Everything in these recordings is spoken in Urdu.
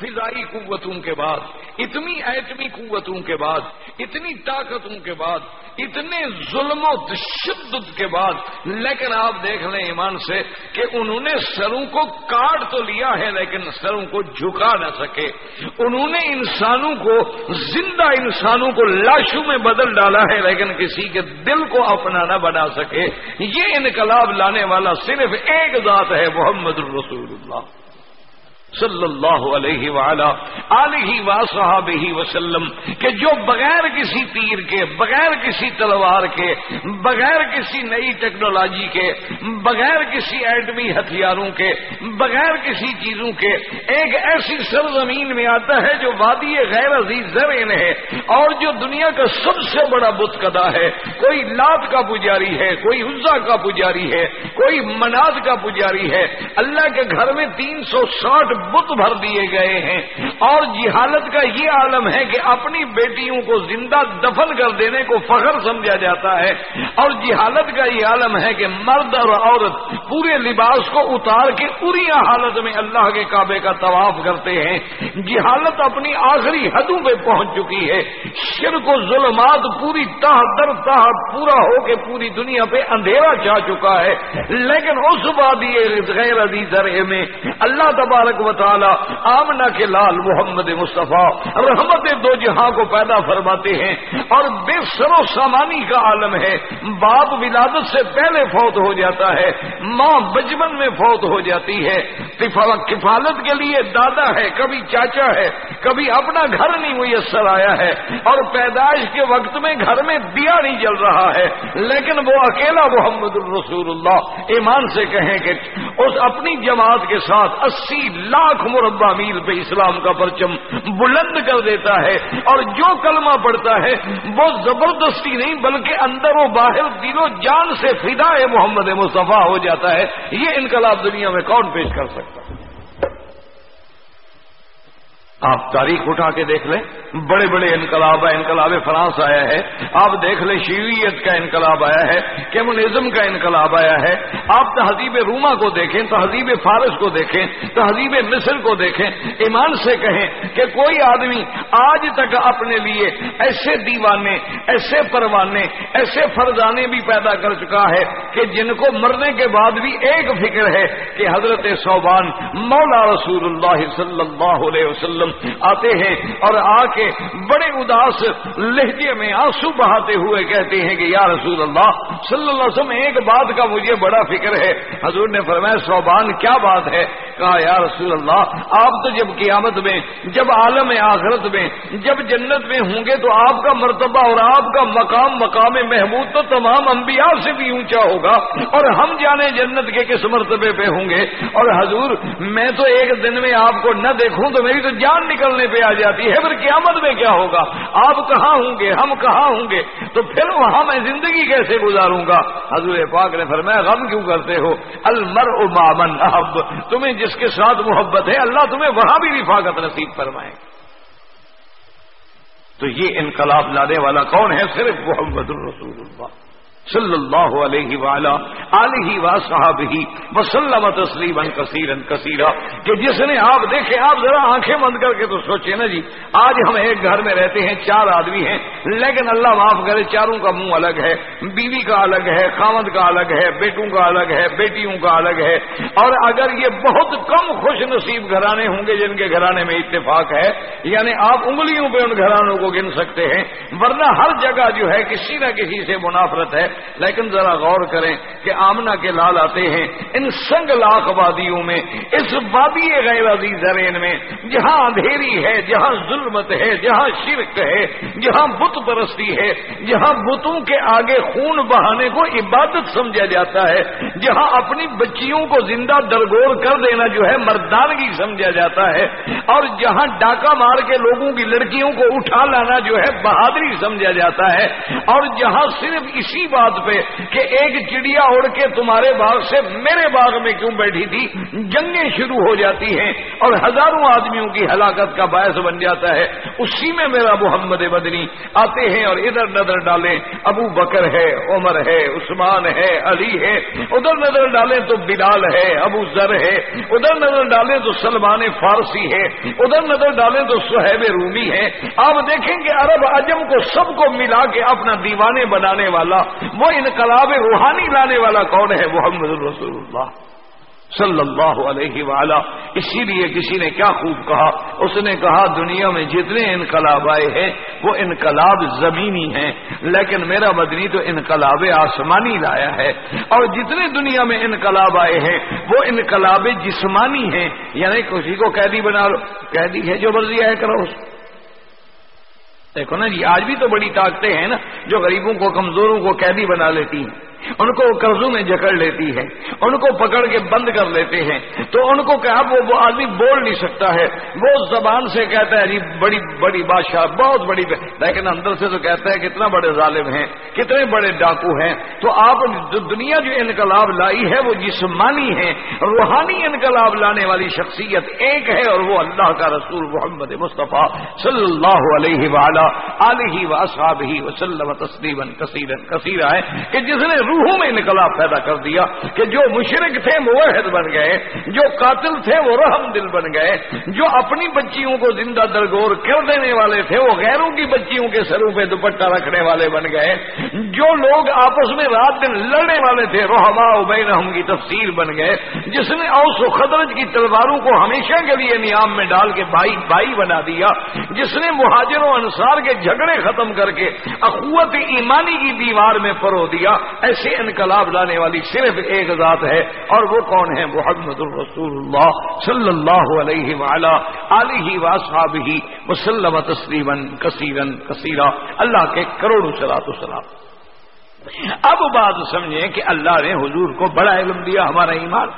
فضائی قوتوں کے بعد، اتنی ایٹمی قوتوں کے بعد، اتنی طاقتوں کے بعد، اتنے ظلم و تشدد کے بعد، لیکن آپ دیکھ لیں ایمان سے کہ انہوں نے سروں کو کاٹ تو لیا ہے لیکن سروں کو جھکا نہ سکے۔ انہوں نے انسانوں کو، زندہ انسانوں کو لاشوں میں بدل ڈالا ہے لیکن کسی کے دل کو اپنا نہ بنا سکے۔ یہ انقلاب لانے والا صرف ایک ذات ہے، محمد الرسول اللہ۔ صلی اللہ علیہ وعلا علیہ و صحاب ہی وسلم کہ جو بغیر کسی تیر کے، بغیر کسی تلوار کے، بغیر کسی نئی ٹیکنالوجی کے، بغیر کسی ایٹمی ہتھیاروں کے، بغیر کسی چیزوں کے، ایک ایسی سرزمین میں آتا ہے جو وادی غیر عزیز زرین ہے اور جو دنیا کا سب سے بڑا بت کدا ہے۔ کوئی لات کا پجاری ہے، کوئی عزا کا پجاری ہے، کوئی مناز کا پجاری ہے۔ اللہ کے گھر میں تین سو ساٹھ بت بھر دیے گئے ہیں۔ اور جہالت کا یہ عالم ہے کہ اپنی بیٹیوں کو زندہ دفن کر دینے کو فخر سمجھا جاتا ہے۔ اور جہالت کا یہ عالم ہے کہ مرد اور عورت پورے لباس کو اتار کے پوری حالت میں اللہ کے کعبے کا طواف کرتے ہیں۔ جہالت اپنی آخری حدوں پہ پہنچ چکی ہے۔ شرک و ظلمات پوری تہ در تہ پورا ہو کے پوری دنیا پہ اندھیرا چاہ چکا ہے۔ لیکن اس بات یہ غیر عزیز میں اللہ تبارک و تعالی آمنا کے لال محمد مصطفیٰ رحمت دو جہاں کو پیدا فرماتے ہیں اور بے سر و سامانی کا عالم ہے۔ باپ ولادت سے پہلے فوت ہو جاتا ہے، ماں بچپن میں فوت ہو جاتی ہے۔ کفالت کے لیے دادا ہے، کبھی چاچا ہے، کبھی اپنا گھر نہیں میسر آیا ہے۔ اور پیدائش کے وقت میں گھر میں دیا نہیں جل رہا ہے۔ لیکن وہ اکیلا محمد الرسول اللہ، ایمان سے کہیں کہ اس اپنی جماعت کے ساتھ اسی لاکھ مربع میل پہ اسلام کا پرچم بلند کر دیتا ہے اور جو کلمہ پڑتا ہے وہ زبردستی نہیں بلکہ اندر و باہر دل و جان سے فدا محمد مصطفیٰ ہو جاتا ہے۔ یہ انقلاب دنیا میں کون پیش کر سکتا؟ ہے آپ تاریخ اٹھا کے دیکھ لیں۔ بڑے بڑے انقلاب انقلاب فرانس آیا ہے۔ آپ دیکھ لیں شیویت کا انقلاب آیا ہے۔ کیمونزم کا انقلاب آیا ہے۔ آپ تہذیب روما کو دیکھیں، تہذیب فارس کو دیکھیں، تہذیب مصر کو دیکھیں۔ ایمان سے کہیں کہ کوئی آدمی آج تک اپنے لیے ایسے دیوانے، ایسے پروانے، ایسے فرزانے بھی پیدا کر چکا ہے کہ جن کو مرنے کے بعد بھی ایک فکر ہے کہ حضرت صوبان مولا رسول اللہ صلی اللہ علیہ وسلم آتے ہیں اور آ کے بڑے اداس لہجے میں آنسو بہاتے ہوئے کہتے ہیں کہ یا رسول اللہ، صلی اللہ علیہ وسلم، ایک بات کا مجھے بڑا فکر ہے۔ حضور نے فرمایا، صوبان، کیا بات ہے؟ کہا، یا رسول اللہ، آپ تو جب قیامت میں، جب عالم آخرت میں، جب جنت میں ہوں گے تو آپ کا مرتبہ اور آپ کا مقام مقام محمود تو تمام انبیاء سے بھی اونچا ہوگا اور ہم جانے جنت کے کس مرتبے پہ ہوں گے؟ اور حضور، میں تو ایک دن میں آپ کو نہ دیکھوں تو میری تو جان نکلنے پہ آ جاتی ہے، پھر قیامت میں کیا ہوگا؟ آپ کہاں ہوں گے؟ ہم کہاں ہوں گے؟ تو پھر وہاں میں زندگی کیسے گزاروں گا؟ حضور پاک نے فرمایا، غم کیوں کرتے ہو؟ المر امامن اب تمہیں جس کے ساتھ محبت ہے، اللہ تمہیں وہاں بھی رفاقت نصیب فرمائے۔ تو یہ انقلاب لانے والا کون ہے؟ صرف محمد الرسول اللہ۔ صلی اللہ علیہ والا علیہ وا صاحب ہی وسلم تسلیم کثیر کثیرہ کہ جس نے آپ دیکھے، آپ ذرا آنکھیں بند کر کے تو سوچے نا جی آج ہم ایک گھر میں رہتے ہیں، چار آدمی ہیں، لیکن اللہ معاف کرے، چاروں کا منہ الگ ہے، بیوی کا الگ ہے خامد کا الگ ہے، بیٹوں کا الگ ہے، بیٹیوں کا الگ ہے۔ اور اگر یہ بہت کم خوش نصیب گھرانے ہوں گے جن کے گھرانے میں اتفاق ہے یعنی آپ انگلیوں پہ ان گھرانوں کو گن سکتے ہیں، ورنہ ہر جگہ جو ہے کسی نہ کسی سے منافرت ہے۔ لیکن ذرا غور کریں کہ آمنا کے لال آتے ہیں ان سنگ لاکھ وادیوں میں، اس وادی غیر عزیز زرین میں، جہاں اندھیری ہے، جہاں ظلمت ہے، جہاں شرک ہے، جہاں بت پرستی ہے، جہاں بتوں کے آگے خون بہانے کو عبادت سمجھا جاتا ہے، جہاں اپنی بچیوں کو زندہ درگور کر دینا جو ہے مردانگی سمجھا جاتا ہے، اور جہاں ڈاکہ مار کے لوگوں کی لڑکیوں کو اٹھا لانا جو ہے بہادری سمجھا جاتا ہے، اور جہاں صرف اسی بات بات پہ کہ ایک چڑیا اڑ کے تمہارے باغ سے میرے باغ میں کیوں بیٹھی تھی؟ جنگیں شروع ہو جاتی ہیں اور ہزاروں آدمیوں کی ہلاکت کا باعث بن جاتا ہے۔ اسی میں میرا محمد بدنی آتے ہیں اور ادھر نظر ڈالیں۔ ابو بکر ہے، عمر ہے، عثمان ہے، علی ہے۔ ادھر نظر ڈالیں تو بلال ہے، ابو ذر ہے۔ ادھر نظر ڈالیں تو سلمان فارسی ہے۔ ادھر نظر ڈالیں تو سہیب رومی ہے۔ آپ دیکھیں گے عرب اجم کو سب کو ملا کے اپنا دیوانے بنانے والا وہ انقلاب روحانی لانے والا کون ہے؟ محمد رسول اللہ صلی اللہ علیہ وآلہ۔ اسی لیے کسی نے کیا خوب کہا؟ اس نے کہا، دنیا میں جتنے انقلاب آئے ہیں، وہ انقلاب زمینی ہیں۔ لیکن میرا بدنی تو انقلاب آسمانی لایا ہے۔ اور جتنے دنیا میں انقلاب آئے ہیں، وہ انقلاب جسمانی ہیں۔ یعنی کسی کو قیدی بنا لو، قیدی ہے جو مرضی ہے کرو دیکھو نا جی آج بھی تو بڑی طاقتیں ہیں نا جو غریبوں کو، کمزوروں کو قیدی بنا لیتی ہیں۔ ان کو قرضوں میں جکڑ لیتی ہے، ان کو پکڑ کے بند کر لیتے ہیں۔ تو ان کو کہا وہ وہ آدمی بول نہیں سکتا ہے۔ وہ زبان سے کہتا ہے جی بڑی بڑی بادشاہ، بہت بڑی لیکن اندر سے تو کہتا ہے کتنا بڑے ظالم ہیں، کتنے بڑے ڈاکو ہیں۔ تو آپ دنیا جو انقلاب لائی ہے، وہ جسمانی ہے، روحانی انقلاب لانے والی شخصیت ایک ہے اور وہ اللہ کا رسول محمد مصطفیٰ صلی اللہ علیہ وآلہ علیہ وصحاب وسلم تسلیم کثیر کثیر ہے کہ جس نے روحوں میں انقلاب پیدا کر دیا کہ جو مشرق تھے وہ بن گئے، جو قاتل تھے وہ رحم دل بن گئے، جو اپنی بچیوں کو زندہ درگور کر دینے والے تھے وہ غیروں کی بچیوں کے سروں پہ دوپٹہ رکھنے والے بن گئے۔ جو لوگ آپس میں رات دن لڑنے والے تھے روحما ابین کی تفصیل بن گئے، جس نے اوس و خدرج کی تلواروں کو ہمیشہ کے لیے نیام میں ڈال کے بھائی بھائی بنا دیا، جس نے مہاجر و انصار کے جھگڑے ختم کر کے اخوت ایمانی کی دیوار میں پرو دیا۔ ایسے سے انقلاب لانے والی صرف ایک ذات ہے اور وہ کون ہے؟ محمد الرسول اللہ صلی اللہ علیہ وعلا علیہ واصحاب ہی مسلم تسلیمن کثیرن کثیرہ اللہ کے کروڑوں سلات سلام۔ اب بات سمجھیں کہ اللہ نے حضور کو بڑا علم دیا ہمارا ایمان۔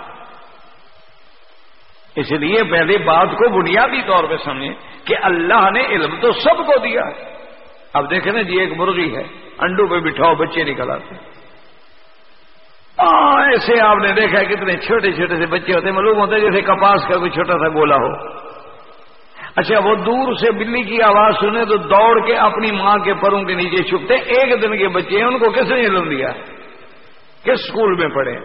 اس لیے پہلے بات کو بنیادی طور پہ سمجھیں کہ اللہ نے علم تو سب کو دیا ہے۔ اب دیکھیں نا جی ایک مرغی ہے انڈو پہ بٹھاؤ، بچے نکل آتے ہیں۔ ایسے آپ نے دیکھا کتنے چھوٹے چھوٹے سے بچے ہوتے معلوم ہوتے جیسے کپاس کا کوئی چھوٹا سا گولا ہو۔ اچھا وہ دور سے بلی کی آواز سنے تو دوڑ کے اپنی ماں کے پروں کے نیچے چھپتے۔ ایک دن کے بچے ہیں، ان کو کس نے علم دیا؟ کس اسکول میں پڑھے؟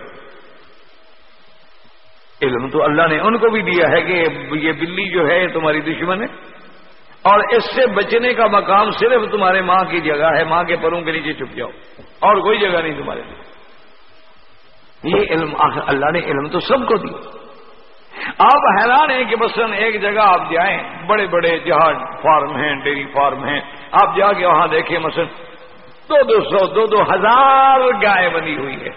علم تو اللہ نے ان کو بھی دیا ہے کہ یہ بلی جو ہے تمہاری دشمن ہے۔ اور اس سے بچنے کا مقام صرف تمہارے ماں کی جگہ ہے، ماں کے پروں کے نیچے چھپ جاؤ۔ اور کوئی جگہ نہیں تمہارے لیے۔ یہ علم اللہ نے علم تو سب کو دیا۔ آپ حیران ہیں کہ بس ایک جگہ آپ جائیں، بڑے بڑے جہاز فارم ہیں، ڈیری فارم ہیں۔ آپ جا کے وہاں دیکھیں مثلا دو دو سو، دو دو ہزار گائے بنی ہوئی ہے۔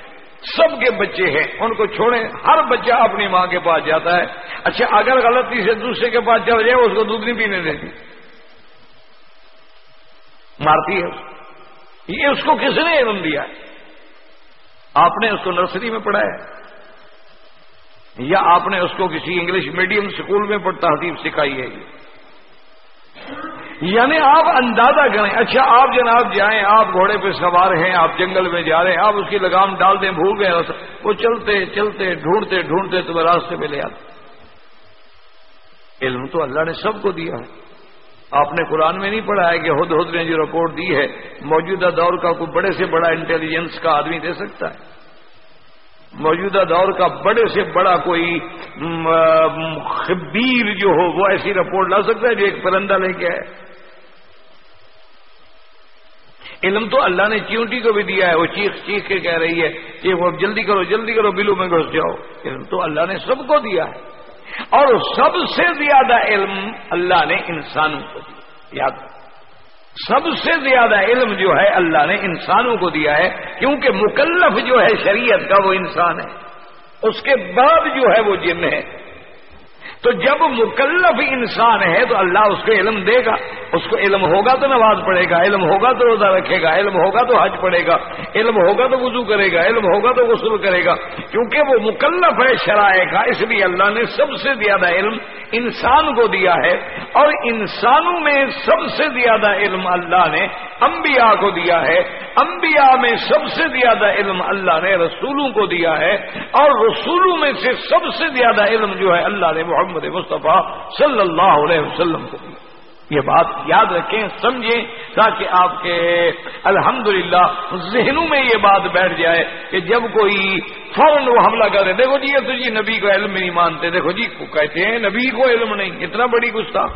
سب کے بچے ہیں، ان کو چھوڑیں۔ ہر بچہ اپنی ماں کے پاس جاتا ہے۔ اچھا اگر غلطی سے دوسرے کے پاس چل جائے، اس کو دودھ نہیں پینے دیتی مارتی ہے۔ یہ اس کو کس نے علم دیا؟ ہے آپ نے اس کو نرسری میں پڑھایا یا آپ نے اس کو کسی انگلش میڈیم اسکول میں پڑھ تہذیب سکھائی ہے جی؟ یعنی آپ اندازہ کریں اچھا آپ جناب جائیں، آپ گھوڑے پہ سوار ہیں، آپ جنگل میں جا رہے ہیں، آپ اس کی لگام ڈال دیں، بھول گئے وہ چلتے چلتے، ڈھونڈتے ڈھونڈتے تمہیں راستے پہ لے آتے۔ علم تو اللہ نے سب کو دیا ہے۔ آپ نے قرآن میں نہیں پڑھا ہے کہ ہد ہد نے جو رپورٹ دی ہے، موجودہ دور کا کوئی بڑے سے بڑا انٹیلیجنس کا آدمی دے سکتا ہے۔ موجودہ دور کا بڑے سے بڑا کوئی خبیر جو ہو، وہ ایسی رپورٹ لا سکتا ہے جو ایک پرندہ لے کے آئے۔ علم تو اللہ نے چیونٹی کو بھی دیا ہے، وہ چیخ چیخ کے کہہ رہی ہے کہ وہ جلدی کرو جلدی کرو، بلو میں گھس جاؤ۔ علم تو اللہ نے سب کو دیا ہے۔ اور سب سے زیادہ علم اللہ نے انسانوں کو دیا یاد. سب سے زیادہ علم جو ہے اللہ نے انسانوں کو دیا ہے، کیونکہ مکلف جو ہے شریعت کا وہ انسان ہے۔ اس کے بعد جو ہے وہ جن ہے تو جب مکلف انسان ہے تو اللہ اس کو علم دے گا۔ اس کو علم ہوگا تو نماز پڑھے گا، علم ہوگا تو روزہ رکھے گا، علم ہوگا تو حج پڑھے گا، علم ہوگا تو وضو کرے گا، علم ہوگا تو غسل کرے گا۔ کیونکہ وہ مکلف ہے شرائع کا، اس لیے اللہ نے سب سے زیادہ علم انسان کو دیا ہے۔ اور انسانوں میں سب سے زیادہ علم اللہ نے انبیاء کو دیا ہے۔ انبیاء میں سب سے زیادہ علم اللہ نے رسولوں کو دیا ہے۔ اور رسولوں میں سے سب سے زیادہ علم جو ہے اللہ نے محمد مصطفیٰ صلی اللہ علیہ وسلم کو۔ یہ بات یاد رکھیں، سمجھیں، تاکہ آپ کے الحمدللہ ذہنوں میں یہ بات بیٹھ جائے کہ جب کوئی فوراً وہ حملہ کرے، دیکھو جی یہ تو جی نبی کو علم نہیں مانتے، دیکھو جی کہتے ہیں نبی کو علم نہیں، اتنا بڑی گستاخ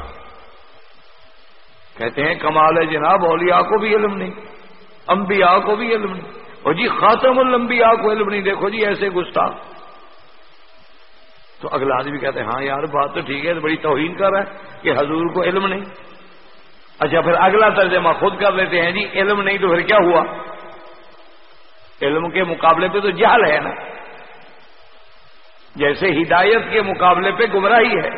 کہتے ہیں کمال ہے جناب، اولیاء کو بھی علم نہیں، انبیاء کو بھی علم نہیں۔ اور جی خاتم الانبیاء کو علم نہیں، دیکھو جی ایسے گستاخ تو اگلا آدمی کہتے ہیں ہاں یار، بات تو ٹھیک ہے، تو بڑی توہین کر رہا ہے کہ حضور کو علم نہیں۔ اچھا پھر اگلا ترجمہ خود کر لیتے ہیں جی علم نہیں تو پھر کیا ہوا؟ علم کے مقابلے پہ تو جہل ہے نا۔ جیسے ہدایت کے مقابلے پہ گمراہی ہے،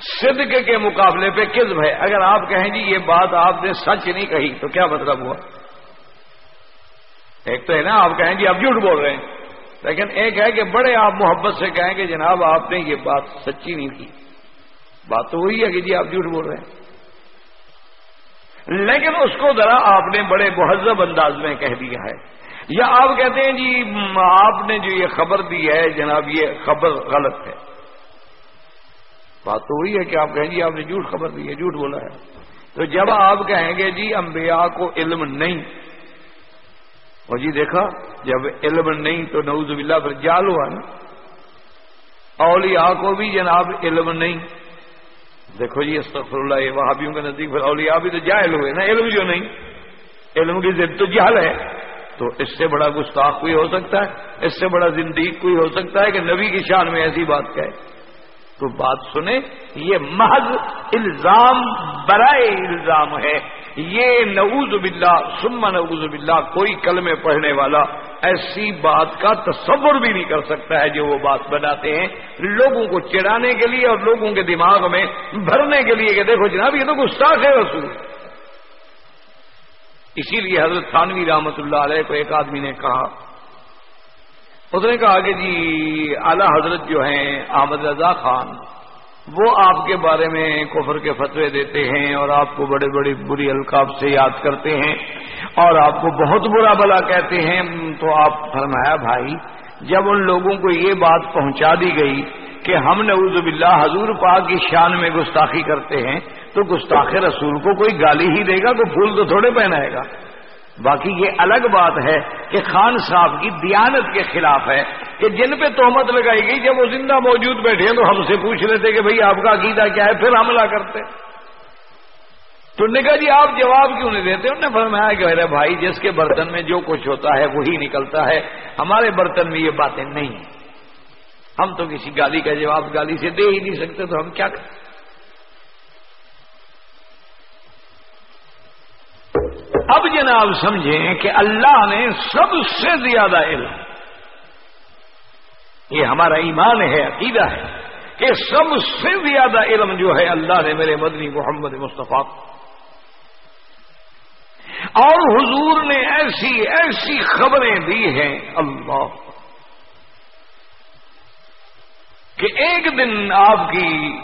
صدق کے مقابلے پہ کذب ہے۔ اگر آپ کہیں جی یہ بات آپ نے سچ نہیں کہی، تو کیا مطلب ہوا؟ ایک تو ہے نا، آپ کہیں جی آپ جھوٹ بول رہے ہیں۔ لیکن ایک ہے کہ بڑے آپ محبت سے کہیں کہ جناب آپ نے یہ بات سچی نہیں کی۔ بات تو وہی ہے کہ جی آپ جھوٹ بول رہے ہیں۔ لیکن اس کو ذرا آپ نے بڑے مہذب انداز میں کہہ دیا ہے۔ یا آپ کہتے ہیں جی آپ نے جو یہ خبر دی ہے، جناب یہ خبر غلط ہے۔ بات تو وہی ہے کہ آپ کہیں جی آپ نے جھوٹ خبر دی ہے، جھوٹ بولا ہے۔ تو جب آپ کہیں گے جی انبیاء کو علم نہیں اور جی دیکھا، جب علم نہیں تو نعوذ باللہ پھر جال ہوا نا۔ اولیاء کو بھی جناب علم نہیں۔ دیکھو جی استغفر اللہ، یہ وہابیوں کے نزدیک پھر اولیاء بھی تو جاہل ہوئے نا، علم جو نہیں۔ علم کی ضد تو جہل ہے۔ تو اس سے بڑا گستاخ کوئی ہو سکتا ہے؟ اس سے بڑا زندگی کوئی ہو سکتا ہے کہ نبی کی شان میں ایسی بات کہے؟ تو بات سنیں، یہ محض الزام برائے الزام ہے۔ یہ نعوذ باللہ سما نعوذ باللہ، کوئی کلمے پڑھنے والا ایسی بات کا تصور بھی نہیں کر سکتا ہے جو وہ بات بناتے ہیں۔ لوگوں کو چڑھانے کے لیے اور لوگوں کے دماغ میں بھرنے کے لیے کہ دیکھو جناب، یہ تو گستاخ ہے رسول۔ اسی لیے حضرت خانوی رحمت اللہ علیہ کو ایک آدمی نے کہا، اس نے کہا کہ جی اعلی حضرت جو ہیں، احمد رضا خان وہ آپ کے بارے میں کفر کے فتوے دیتے ہیں اور آپ کو بڑے بڑی بری القاب سے یاد کرتے ہیں اور آپ کو بہت برا بلا کہتے ہیں، تو آپ فرمایا، بھائی، جب ان لوگوں کو یہ بات پہنچا دی گئی کہ ہم نعوذ باللہ حضور پاک کی شان میں گستاخی کرتے ہیں، تو گستاخ رسول کو کوئی گالی ہی دے گا تو پھول تو تھوڑے پہنائے گا۔ باقی یہ الگ بات ہے کہ خان صاحب کی دیانت کے خلاف ہے کہ جن پہ تہمت لگائی گئی جب وہ زندہ موجود بیٹھے ہیں تو ہم سے پوچھ لیتے کہ بھئی آپ کا عقیدہ کیا ہے؟ پھر حملہ کرتے۔ تو نے کہا جی آپ جواب کیوں نہیں دیتے؟ انہوں نے فرمایا کہ میرے بھائی، جس کے برتن میں جو کچھ ہوتا ہے وہی نکلتا ہے۔ ہمارے برتن میں یہ باتیں نہیں۔ ہیں ہم تو کسی گالی کا جواب گالی سے دے ہی نہیں سکتے، تو ہم کیا کریں؟ اب جناب سمجھیں کہ اللہ نے سب سے زیادہ علم، یہ ہمارا ایمان ہے، عقیدہ ہے، کہ سب سے زیادہ علم جو ہے اللہ نے میرے مدنی محمد مصطفیٰ اور حضور نے ایسی ایسی خبریں دی ہیں اللہ۔ کہ ایک دن آپ کی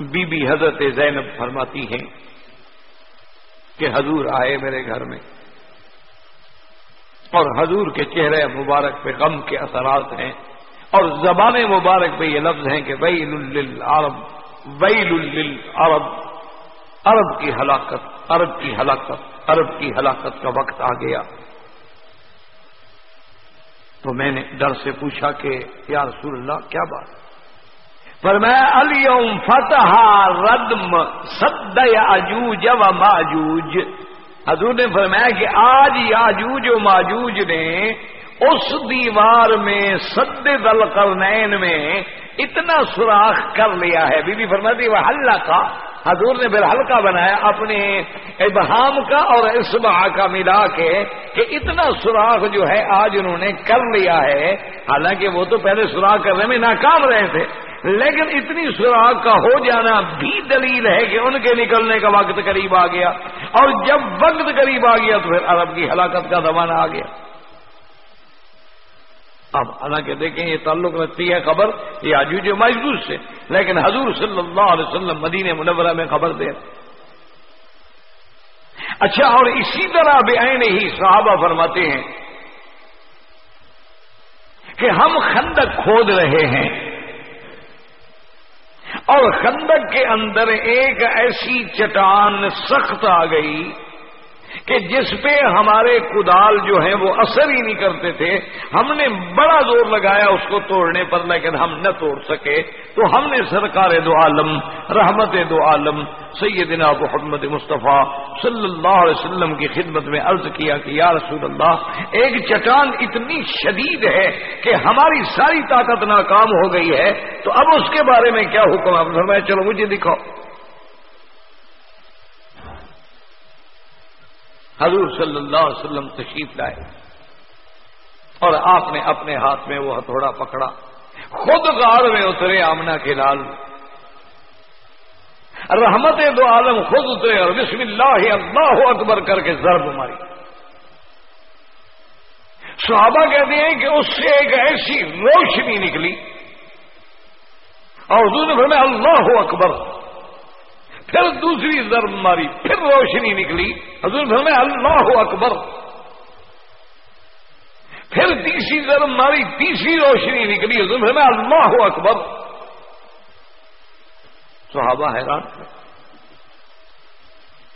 بی بی حضرت زینب فرماتی ہیں کہ حضور آئے میرے گھر میں اور حضور کے چہرے مبارک پہ غم کے اثرات ہیں اور زبان مبارک پہ یہ لفظ ہیں کہ ویل للعرب ویل للعرب۔ عرب کی ہلاکت، عرب کی ہلاکت، عرب کی ہلاکت کا وقت آ گیا۔ تو میں نے ڈر سے پوچھا کہ یا رسول اللہ، کیا بات؟ پر میں الم فتح ردم سد اجوج و ماجوج حضور نے فرمایا کہ آج یاجوج و ماجوج نے اس دیوار میں سد دل کرنین میں اتنا سوراخ کر لیا ہے۔ بی بی فرماتی، وہ ہلّا کا حضور نے پھر ہلکا بنایا اپنے ابہام کا اور اسبا کا ملا کے کہ اتنا سوراخ جو ہے آج انہوں نے کر لیا ہے۔ حالانکہ وہ تو پہلے سوراخ کرنے میں ناکام رہے تھے۔ لیکن اتنی سراغ کا ہو جانا بھی دلیل ہے کہ ان کے نکلنے کا وقت قریب آ گیا اور جب وقت قریب آ گیا تو پھر عرب کی ہلاکت کا زمانہ آ گیا۔ اب حالانکہ دیکھیں یہ تعلق رکھتی ہے خبر یہ آجوج مجبور سے، لیکن حضور صلی اللہ علیہ وسلم مدینہ منورہ میں خبر دے۔ اچھا اور اسی طرح بے ہی صحابہ فرماتے ہیں کہ ہم خندق کھود رہے ہیں۔ اور خندق کے اندر ایک ایسی چٹان سخت آ گئی کہ جس پہ ہمارے کدال جو ہیں وہ اثر ہی نہیں کرتے تھے، ہم نے بڑا زور لگایا اس کو توڑنے پر، لیکن ہم نہ توڑ سکے۔ تو ہم نے سرکار دو عالم، رحمت دو عالم، سیدنا محمد مصطفیٰ صلی اللہ علیہ وسلم کی خدمت میں عرض کیا کہ یا رسول اللہ، ایک چٹان اتنی شدید ہے کہ ہماری ساری طاقت ناکام ہو گئی ہے۔ تو اب اس کے بارے میں کیا حکم؟ ہے چلو مجھے دکھاؤ۔ حضور صلی اللہ علیہ وسلم تشریف لائے اور آپ نے اپنے ہاتھ میں وہ ہتھوڑا پکڑا۔ خود غار میں اترے آمنا کے لال۔ رحمت دو عالم خود اترے اور بسم اللہ اللہ اکبر کر کے ضرب ماری۔ صحابہ کہتے ہیں کہ اس سے ایک ایسی روشنی نکلی اور حضور میں اللہ اکبر۔ پھر دوسری ضرب ماری، پھر روشنی نکلی۔ حضور میں اللہ اکبر۔ پھر تیسری ضرب ماری، تیسری روشنی نکلی۔ حضور میں اللہ اکبر۔ صحابہ حیران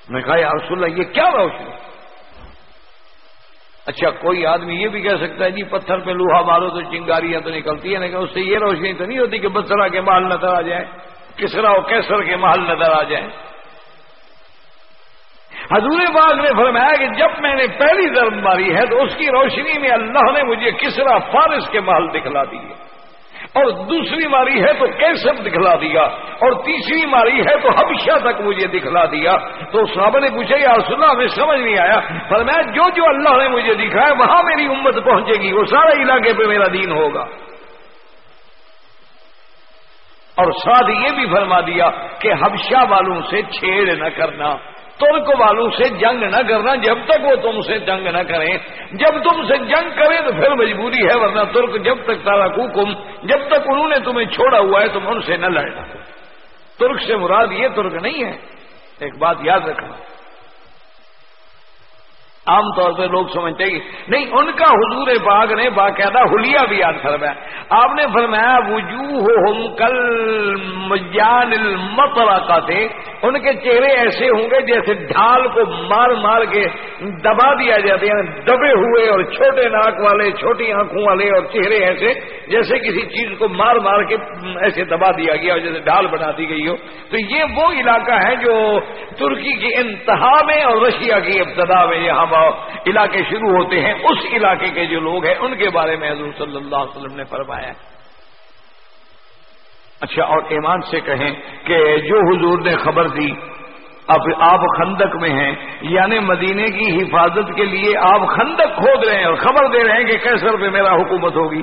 میں کہا، یا رسول اللہ، یہ کیا روشنی؟ اچھا کوئی آدمی یہ بھی کہہ سکتا ہے جی پتھر پہ لوہا مارو تو چنگاریاں تو نکلتی ہیں، لیکن اس سے یہ روشنی تو نہیں ہوتی کہ بسرا کے مال نظر آ جائے کسرا و کیسر کے محل نظر آ جائیں۔ حضور باغ نے فرمایا کہ جب میں نے پہلی ضرب ماری ہے تو اس کی روشنی میں اللہ نے مجھے کسرا فارس کے محل دکھلا دیے اور دوسری ماری ہے تو کیسر دکھلا دیا۔ اور تیسری ماری ہے تو حبشہ تک مجھے دکھلا دیا۔ تو صحابہ نے پوچھا، یا اللہ، ہمیں سمجھ نہیں آیا؟ فرمایا، جو جو اللہ نے مجھے دکھایا، وہاں میری امت پہنچے گی، وہ سارے علاقے پہ میرا دین ہوگا۔ اور ساتھ یہ بھی فرما دیا کہ حبشہ والوں سے چھیڑ نہ کرنا، ترک والوں سے جنگ نہ کرنا، جب تک وہ تم سے جنگ نہ کریں۔ جب تم سے جنگ کریں تو پھر مجبوری ہے، ورنہ ترک جب تک تارا کم جب تک انہوں نے تمہیں چھوڑا ہوا ہے، تم ان سے نہ لڑنا۔ ترک سے مراد یہ ترک نہیں ہے۔ ایک بات یاد رکھنا عام طور پہ لوگ سمجھتے ہیں نہیں، ان کا حضور باغ نے باقاعدہ ہولیا بھی یاد فرمایا۔ آپ نے فرمایا وجوہ ہم کل مجان کا تھے ان کے چہرے ایسے ہوں گے جیسے ڈھال کو مار مار کے دبا دیا جاتے ہیں، دبے ہوئے اور چھوٹے ناک والے، چھوٹی آنکھوں والے اور چہرے ایسے جیسے کسی چیز کو مار مار کے ایسے دبا دیا گیا اور جیسے ڈھال بنا دی گئی ہو۔ تو یہ وہ علاقہ ہے جو ترکی کی انتہا میں اور رشیا کی ابتدا میں یہاں علاقے شروع ہوتے ہیں، اس علاقے کے جو لوگ ہیں، ان کے بارے میں حضور صلی اللہ علیہ وسلم نے فرمایا۔ اچھا اور ایمان سے کہیں کہ جو حضور نے خبر دی، اب آپ خندق میں ہیں یعنی مدینے کی حفاظت کے لیے آپ خندق کھود رہے ہیں اور خبر دے رہے ہیں کہ کیسر پہ میرا حکومت ہوگی۔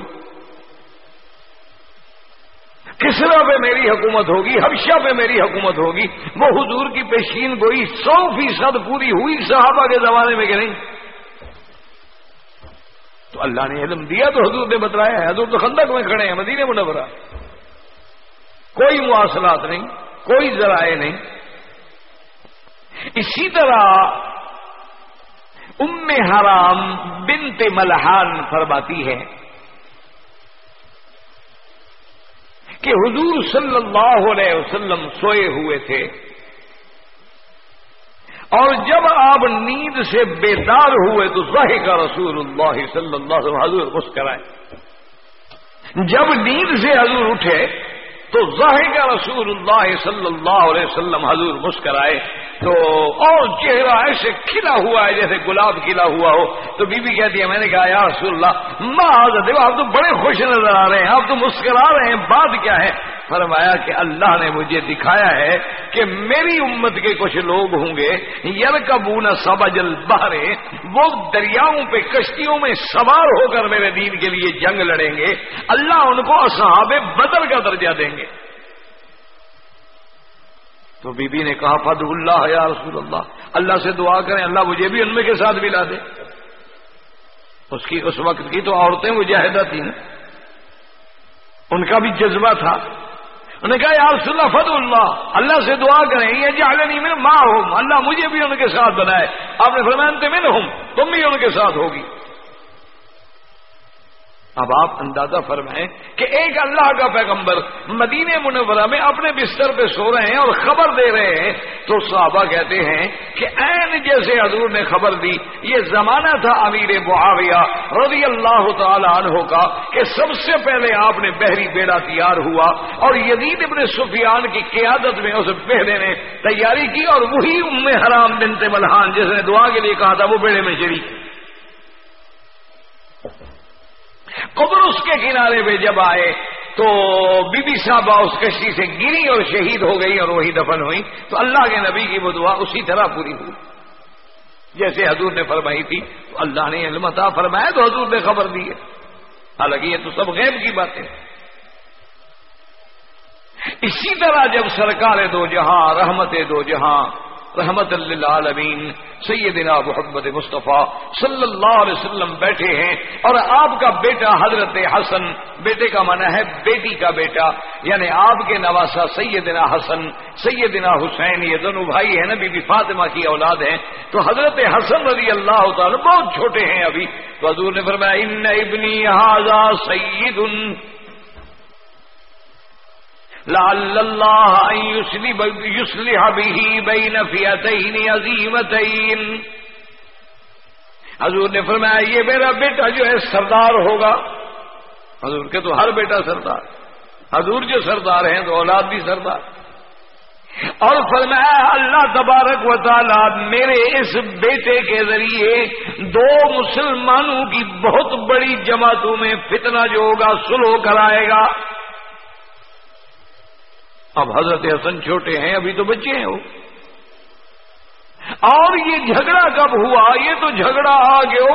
کسرا پہ میری حکومت ہوگی؟ حبشہ پہ میری حکومت ہوگی؟ وہ حضور کی پیشین گوئی سو فیصد پوری ہوئی صحابہ کے زمانے میں کہ نہیں؟ تو اللہ نے علم دیا تو حضور نے بتلایا ہے۔ حضور تو خندق میں کھڑے ہیں مدینے منورہ۔ کوئی مواصلات نہیں، کوئی ذرائع نہیں۔ اسی طرح ام حرام بنت ملحان فرماتی ہے کہ حضور صلی اللہ علیہ وسلم سوئے ہوئے تھے۔ اور جب آپ نیند سے بیدار ہوئے تو ظاہر کا رسول اللہ صلی اللہ علیہ وسلم حضور مسکرائے۔ جب نیند سے حضور اٹھے تو ظاہر کا رسول اللہ صلی اللہ علیہ وسلم حضور مسکرائے۔ تو اور چہرہ ایسے کھلا ہوا ہے جیسے گلاب کھلا ہوا ہو۔ تو بی بی کہتی ہے، میں نے کہا، یا رسول اللہ، ماں، حضرت آپ تو بڑے خوش نظر آ رہے ہیں، آپ تو مسکرا رہے ہیں، بات کیا ہے؟ فرمایا کہ اللہ نے مجھے دکھایا ہے کہ میری امت کے کچھ لوگ ہوں گے یر کبون سبا جل بہرے وہ دریاؤں پہ، کشتیوں میں سوار ہو کر میرے دین کے لیے جنگ لڑیں گے۔ اللہ ان کو اصحاب بدل کا درجہ دیں گے۔ تو بی بی نے کہا فد اللہ یا رسول اللہ اللہ سے دعا کریں، اللہ مجھے بھی ان میں کے ساتھ ملا دے۔ اس کی، اس وقت کی تو عورتیں مجاہدہ تھیں۔ نا ان کا بھی جذبہ تھا۔ انہوں نے کہا، یا رسول اللہ فض اللہ اللہ سے دعا کریں یہ جہاں نہیں میں ماں ہوں اللہ مجھے بھی ان کے ساتھ بنائے۔ آپ نے فرمایا میں ہوں تم بھی ان کے ساتھ ہوگی۔ اب آپ اندازہ فرمائیں کہ ایک اللہ کا پیغمبر مدینہ منورہ میں اپنے بستر پہ سو رہے ہیں اور خبر دے رہے ہیں تو صحابہ کہتے ہیں کہ این جیسے حضور نے خبر دی، یہ زمانہ تھا امیر معاویہ رضی اللہ تعالی عنہ کا کہ سب سے پہلے آپ نے بحری بیڑا تیار ہوا اور یزید ابن سفیان کی قیادت میں اس بیڑے نے تیاری کی اور وہی ام حرام بنت ملحان جس نے دعا کے لیے کہا تھا، وہ بیڑے میں چڑی قبرص کے کنارے پہ جب آئے تو بی بی صاحبہ اس کشتی سے گری اور شہید ہو گئی اور وہی دفن ہوئی۔ تو اللہ کے نبی کی وہ دعا اسی طرح پوری ہوئی۔ جیسے حضور نے فرمائی تھی، تو اللہ نے علم تھا فرمایا تو حضور نے خبر دی ہے۔ حالانکہ یہ تو سب غیب کی باتیں اسی طرح جب سرکار دو جہاں، رحمت دو جہاں رحمت للعالمین، سیدنا محمد مصطفیٰ صلی اللہ علیہ وسلم بیٹھے ہیں اور آپ کا بیٹا حضرت حسن، بیٹے کا مانا ہے بیٹی کا بیٹا یعنی آپ کے نواسا سیدنا حسن، سیدنا حسین، یہ دونوں بھائی ہیں نا، بی بی فاطمہ کی اولاد ہیں۔ تو حضرت حسن رضی اللہ تعالی بہت چھوٹے ہیں ابھی۔ تو حضور نے فرمایا، ان ابنی سید لعل الله أن يصلح به بين فئتين عظيمتين. حضور نے فرمایا، یہ میرا بیٹا جو ہے سردار ہوگا۔ حضور کے تو ہر بیٹا سردار۔ حضور جو سردار ہیں تو اولاد بھی سردار۔ اور فرمایا، اللہ تبارک و تعالی میرے اس بیٹے کے ذریعے دو مسلمانوں کی بہت بڑی جماعتوں میں فتنہ جو ہوگا سلو کرائے گا۔ اب حضرت حسن چھوٹے ہیں، ابھی تو بچے ہیں وہ۔ اور یہ جھگڑا کب ہوا؟ یہ تو جھگڑا آ گیا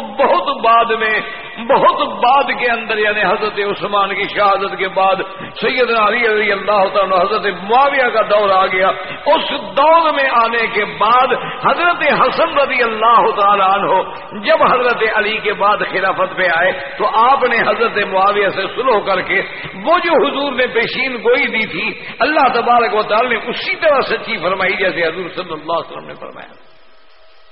بہت بعد میں بہت بعد کے اندر یعنی حضرت عثمان کی شہادت کے بعد سید علی علی اللہ تعالیٰ حضرت معاویہ کا دور آ گیا۔ اس دور میں آنے کے بعد حضرت حسن رضی اللہ تعالیٰ عنہ جب حضرت علی کے بعد خلافت پہ آئے تو آپ نے حضرت معاویہ سے سلو کر کے وہ جو حضور نے پیشین گوئی دی تھی، اللہ تبارک و تعالی نے اسی طرح سچی فرمائی جیسے حضور صلی اللہ علیہ وسلم نے فرمایا۔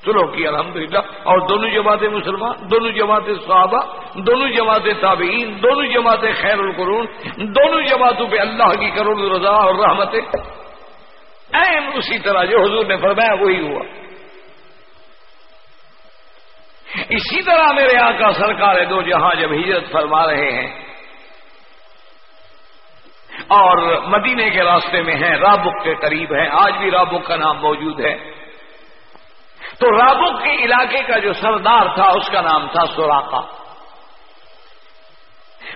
سلو کی الحمدللہ۔ اور دونوں جماعتیں مسلمان، دونوں جماعتیں صحابہ، دونوں جماعتیں تابعین، دونوں جماعتیں خیر القرون، دونوں جماعتوں پہ اللہ کی کروڑ رضا اور رحمتیں۔ این اسی طرح جو حضور نے فرمایا وہی ہوا۔ اسی طرح میرے آقا سرکار دو جہاں جب ہجرت فرما رہے ہیں، اور مدینے کے راستے میں ہیں، رابق کے قریب ہیں، آج بھی رابق کا نام موجود ہے۔ تو رابق کے علاقے کا جو سردار تھا، اس کا نام تھا سوراقا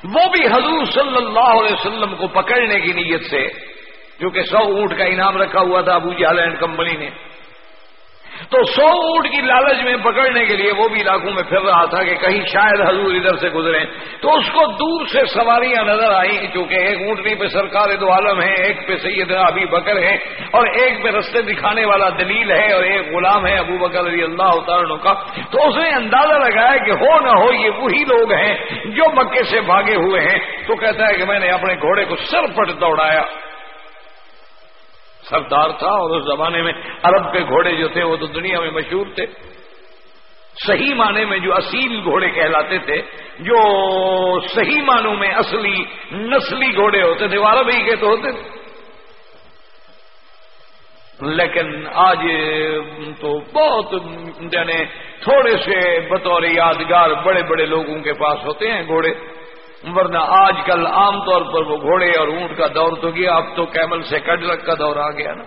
وہ بھی حضور صلی اللہ علیہ وسلم کو پکڑنے کی نیت سے، جو کہ سو اونٹ کا انعام رکھا ہوا تھا ابو جہلینڈ کمپنی نے۔ تو سو اونٹ کی لالچ میں پکڑنے کے لیے وہ بھی علاقوں میں پھر رہا تھا کہ کہیں شاید حضور ادھر سے گزرے تو اس کو دور سے سواریاں نظر آئیں کیونکہ ایک اونٹنی پہ سرکار دو عالم ہے ایک پہ سید ابھی بکر ہے اور ایک پہ رستے دکھانے والا دلیل ہے اور ایک غلام ہے ابو بکر علی اللہ اتاروں کا۔ تو اس نے اندازہ لگایا کہ ہو نہ ہو، یہ وہی لوگ ہیں جو مکے سے بھاگے ہوئے ہیں۔ تو کہتا ہے کہ میں نے اپنے گھوڑے کو سر پٹ دوڑایا۔ سردار تھا اور اس زمانے میں عرب کے گھوڑے جو تھے وہ تو دنیا میں مشہور تھے۔ صحیح معنی میں جو اصیل گھوڑے کہلاتے تھے، جو صحیح معنوں میں اصلی نسلی گھوڑے ہوتے تھے، وہ عرب ہی کے تو ہوتے تھے۔ لیکن آج تو بہت یعنی تھوڑے سے بطور یادگار بڑے بڑے لوگوں کے پاس ہوتے ہیں گھوڑے۔ ورنہ آج کل عام طور پر وہ گھوڑے اور اونٹ کا دور تو گیا، اب تو کیمل سے کڈلک کا دور آ گیا نا۔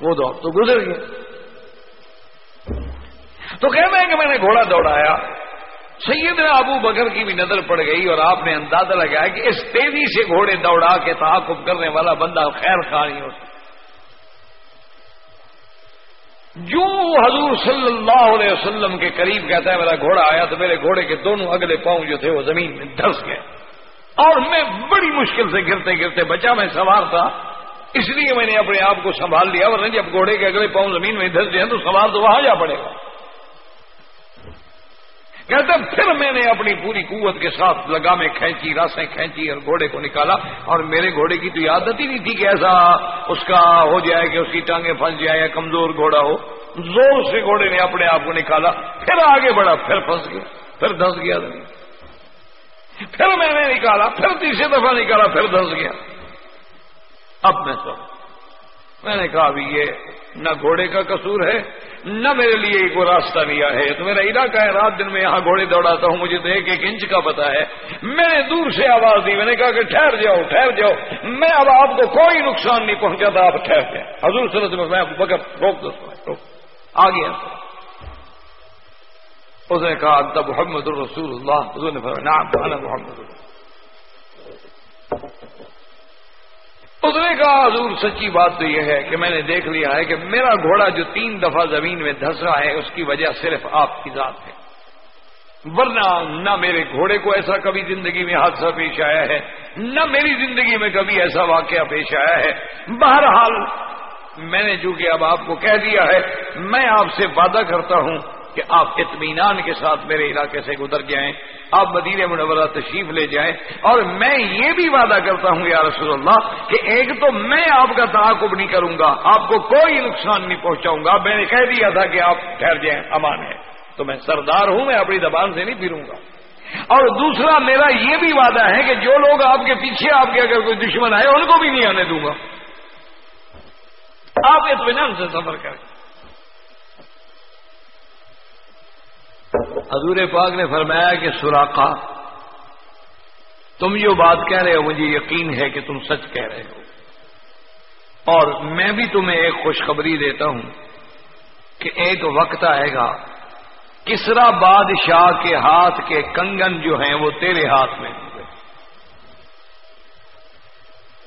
وہ دور تو گزر گیا۔ تو کہنا ہے کہ میں نے گھوڑا دوڑایا۔ سید ابو بکر کی بھی نظر پڑ گئی اور آپ نے اندازہ لگایا کہ اس تیزی سے گھوڑے دوڑا کے تعاقب کرنے والا بندہ خیر خواہ نہیں ہوتا۔ جو حضور صلی اللہ علیہ وسلم کے قریب کہتا ہے، میرا گھوڑا آیا تو میرے گھوڑے کے دونوں اگلے پاؤں جو تھے وہ زمین میں دھس گئے۔ اور میں بڑی مشکل سے گرتے گرتے بچا، میں سوار تھا۔ اس لیے میں نے اپنے آپ کو سنبھال لیا، ورنہ جب گھوڑے کے اگلے پاؤں زمین میں دھس گئے تو سوار تو وہاں جا پڑے۔ گا کہتے پھر میں نے اپنی پوری قوت کے ساتھ لگا میں کھینچی، راسیں کھینچی اور گھوڑے کو نکالا اور میرے گھوڑے کی تو عادت ہی نہیں تھی کہ ایسا اس کا ہو جائے کہ اس کی ٹانگیں پھنس جائے یا کمزور گھوڑا ہو۔ زور سے گھوڑے نے اپنے آپ کو نکالا، پھر آگے بڑھا، پھر پھنس گیا، پھر دھس گیا۔ پھر میں نے نکالا، پھر تیسری دفعہ نکالا، پھر دھس گیا۔ اب میں سب میں نے کہا ابھی یہ نہ گھوڑے کا قصور ہے، نہ میرے لیے کوئی راستہ لیا ہے۔ تو میرا علاقہ ہے، رات دن میں یہاں گھوڑے دوڑاتا ہوں، مجھے تو ایک ایک انچ کا پتا ہے۔ میں نے دور سے آواز دی، میں نے کہا کہ ٹھہر جاؤ ٹھہر جاؤ۔ میں اب آپ کو کوئی نقصان نہیں پہنچا تھا آپ ٹھہر جائیں۔ حضور صلی اللہ میں روک دو آ گیا اس نے کہا تب محمد الرسول اللہ۔ حضور نے نام محمد اس نے کہا، حضور، سچی بات تو یہ ہے کہ میں نے دیکھ لیا ہے کہ میرا گھوڑا جو تین دفعہ زمین میں دھس رہا ہے، اس کی وجہ صرف آپ کی ذات ہے۔ ورنہ نہ میرے گھوڑے کو ایسا کبھی زندگی میں حادثہ پیش آیا ہے، نہ میری زندگی میں کبھی ایسا واقعہ پیش آیا ہے۔ بہرحال، میں نے چونکہ اب آپ کو کہہ دیا ہے، میں آپ سے وعدہ کرتا ہوں کہ آپ اطمینان کے ساتھ میرے علاقے سے گزر جائیں، آپ مدینہ منورہ تشریف لے جائیں۔ اور میں یہ بھی وعدہ کرتا ہوں یا رسول اللہ کہ ایک تو میں آپ کا تعاقب نہیں کروں گا، آپ کو کوئی نقصان نہیں پہنچاؤں گا۔ میں نے کہہ دیا تھا کہ آپ ٹھہر جائیں، امان ہے۔ تو میں سردار ہوں، میں اپنی زبان سے نہیں پھروں گا۔ اور دوسرا، میرا یہ بھی وعدہ ہے کہ جو لوگ آپ کے پیچھے، آپ کے اگر کوئی دشمن آئے، ان کو بھی نہیں آنے دوں گا۔ آپ اطمینان سے سفر کریں۔ حضور پاک نے فرمایا کہ سوراخا تم جو بات کہہ رہے ہو، مجھے یقین ہے کہ تم سچ کہہ رہے ہو۔ اور میں بھی تمہیں ایک خوشخبری دیتا ہوں کہ ایک وقت آئے گا، کسرا بادشاہ کے ہاتھ کے کنگن جو ہیں وہ تیرے ہاتھ میں ہوں گے۔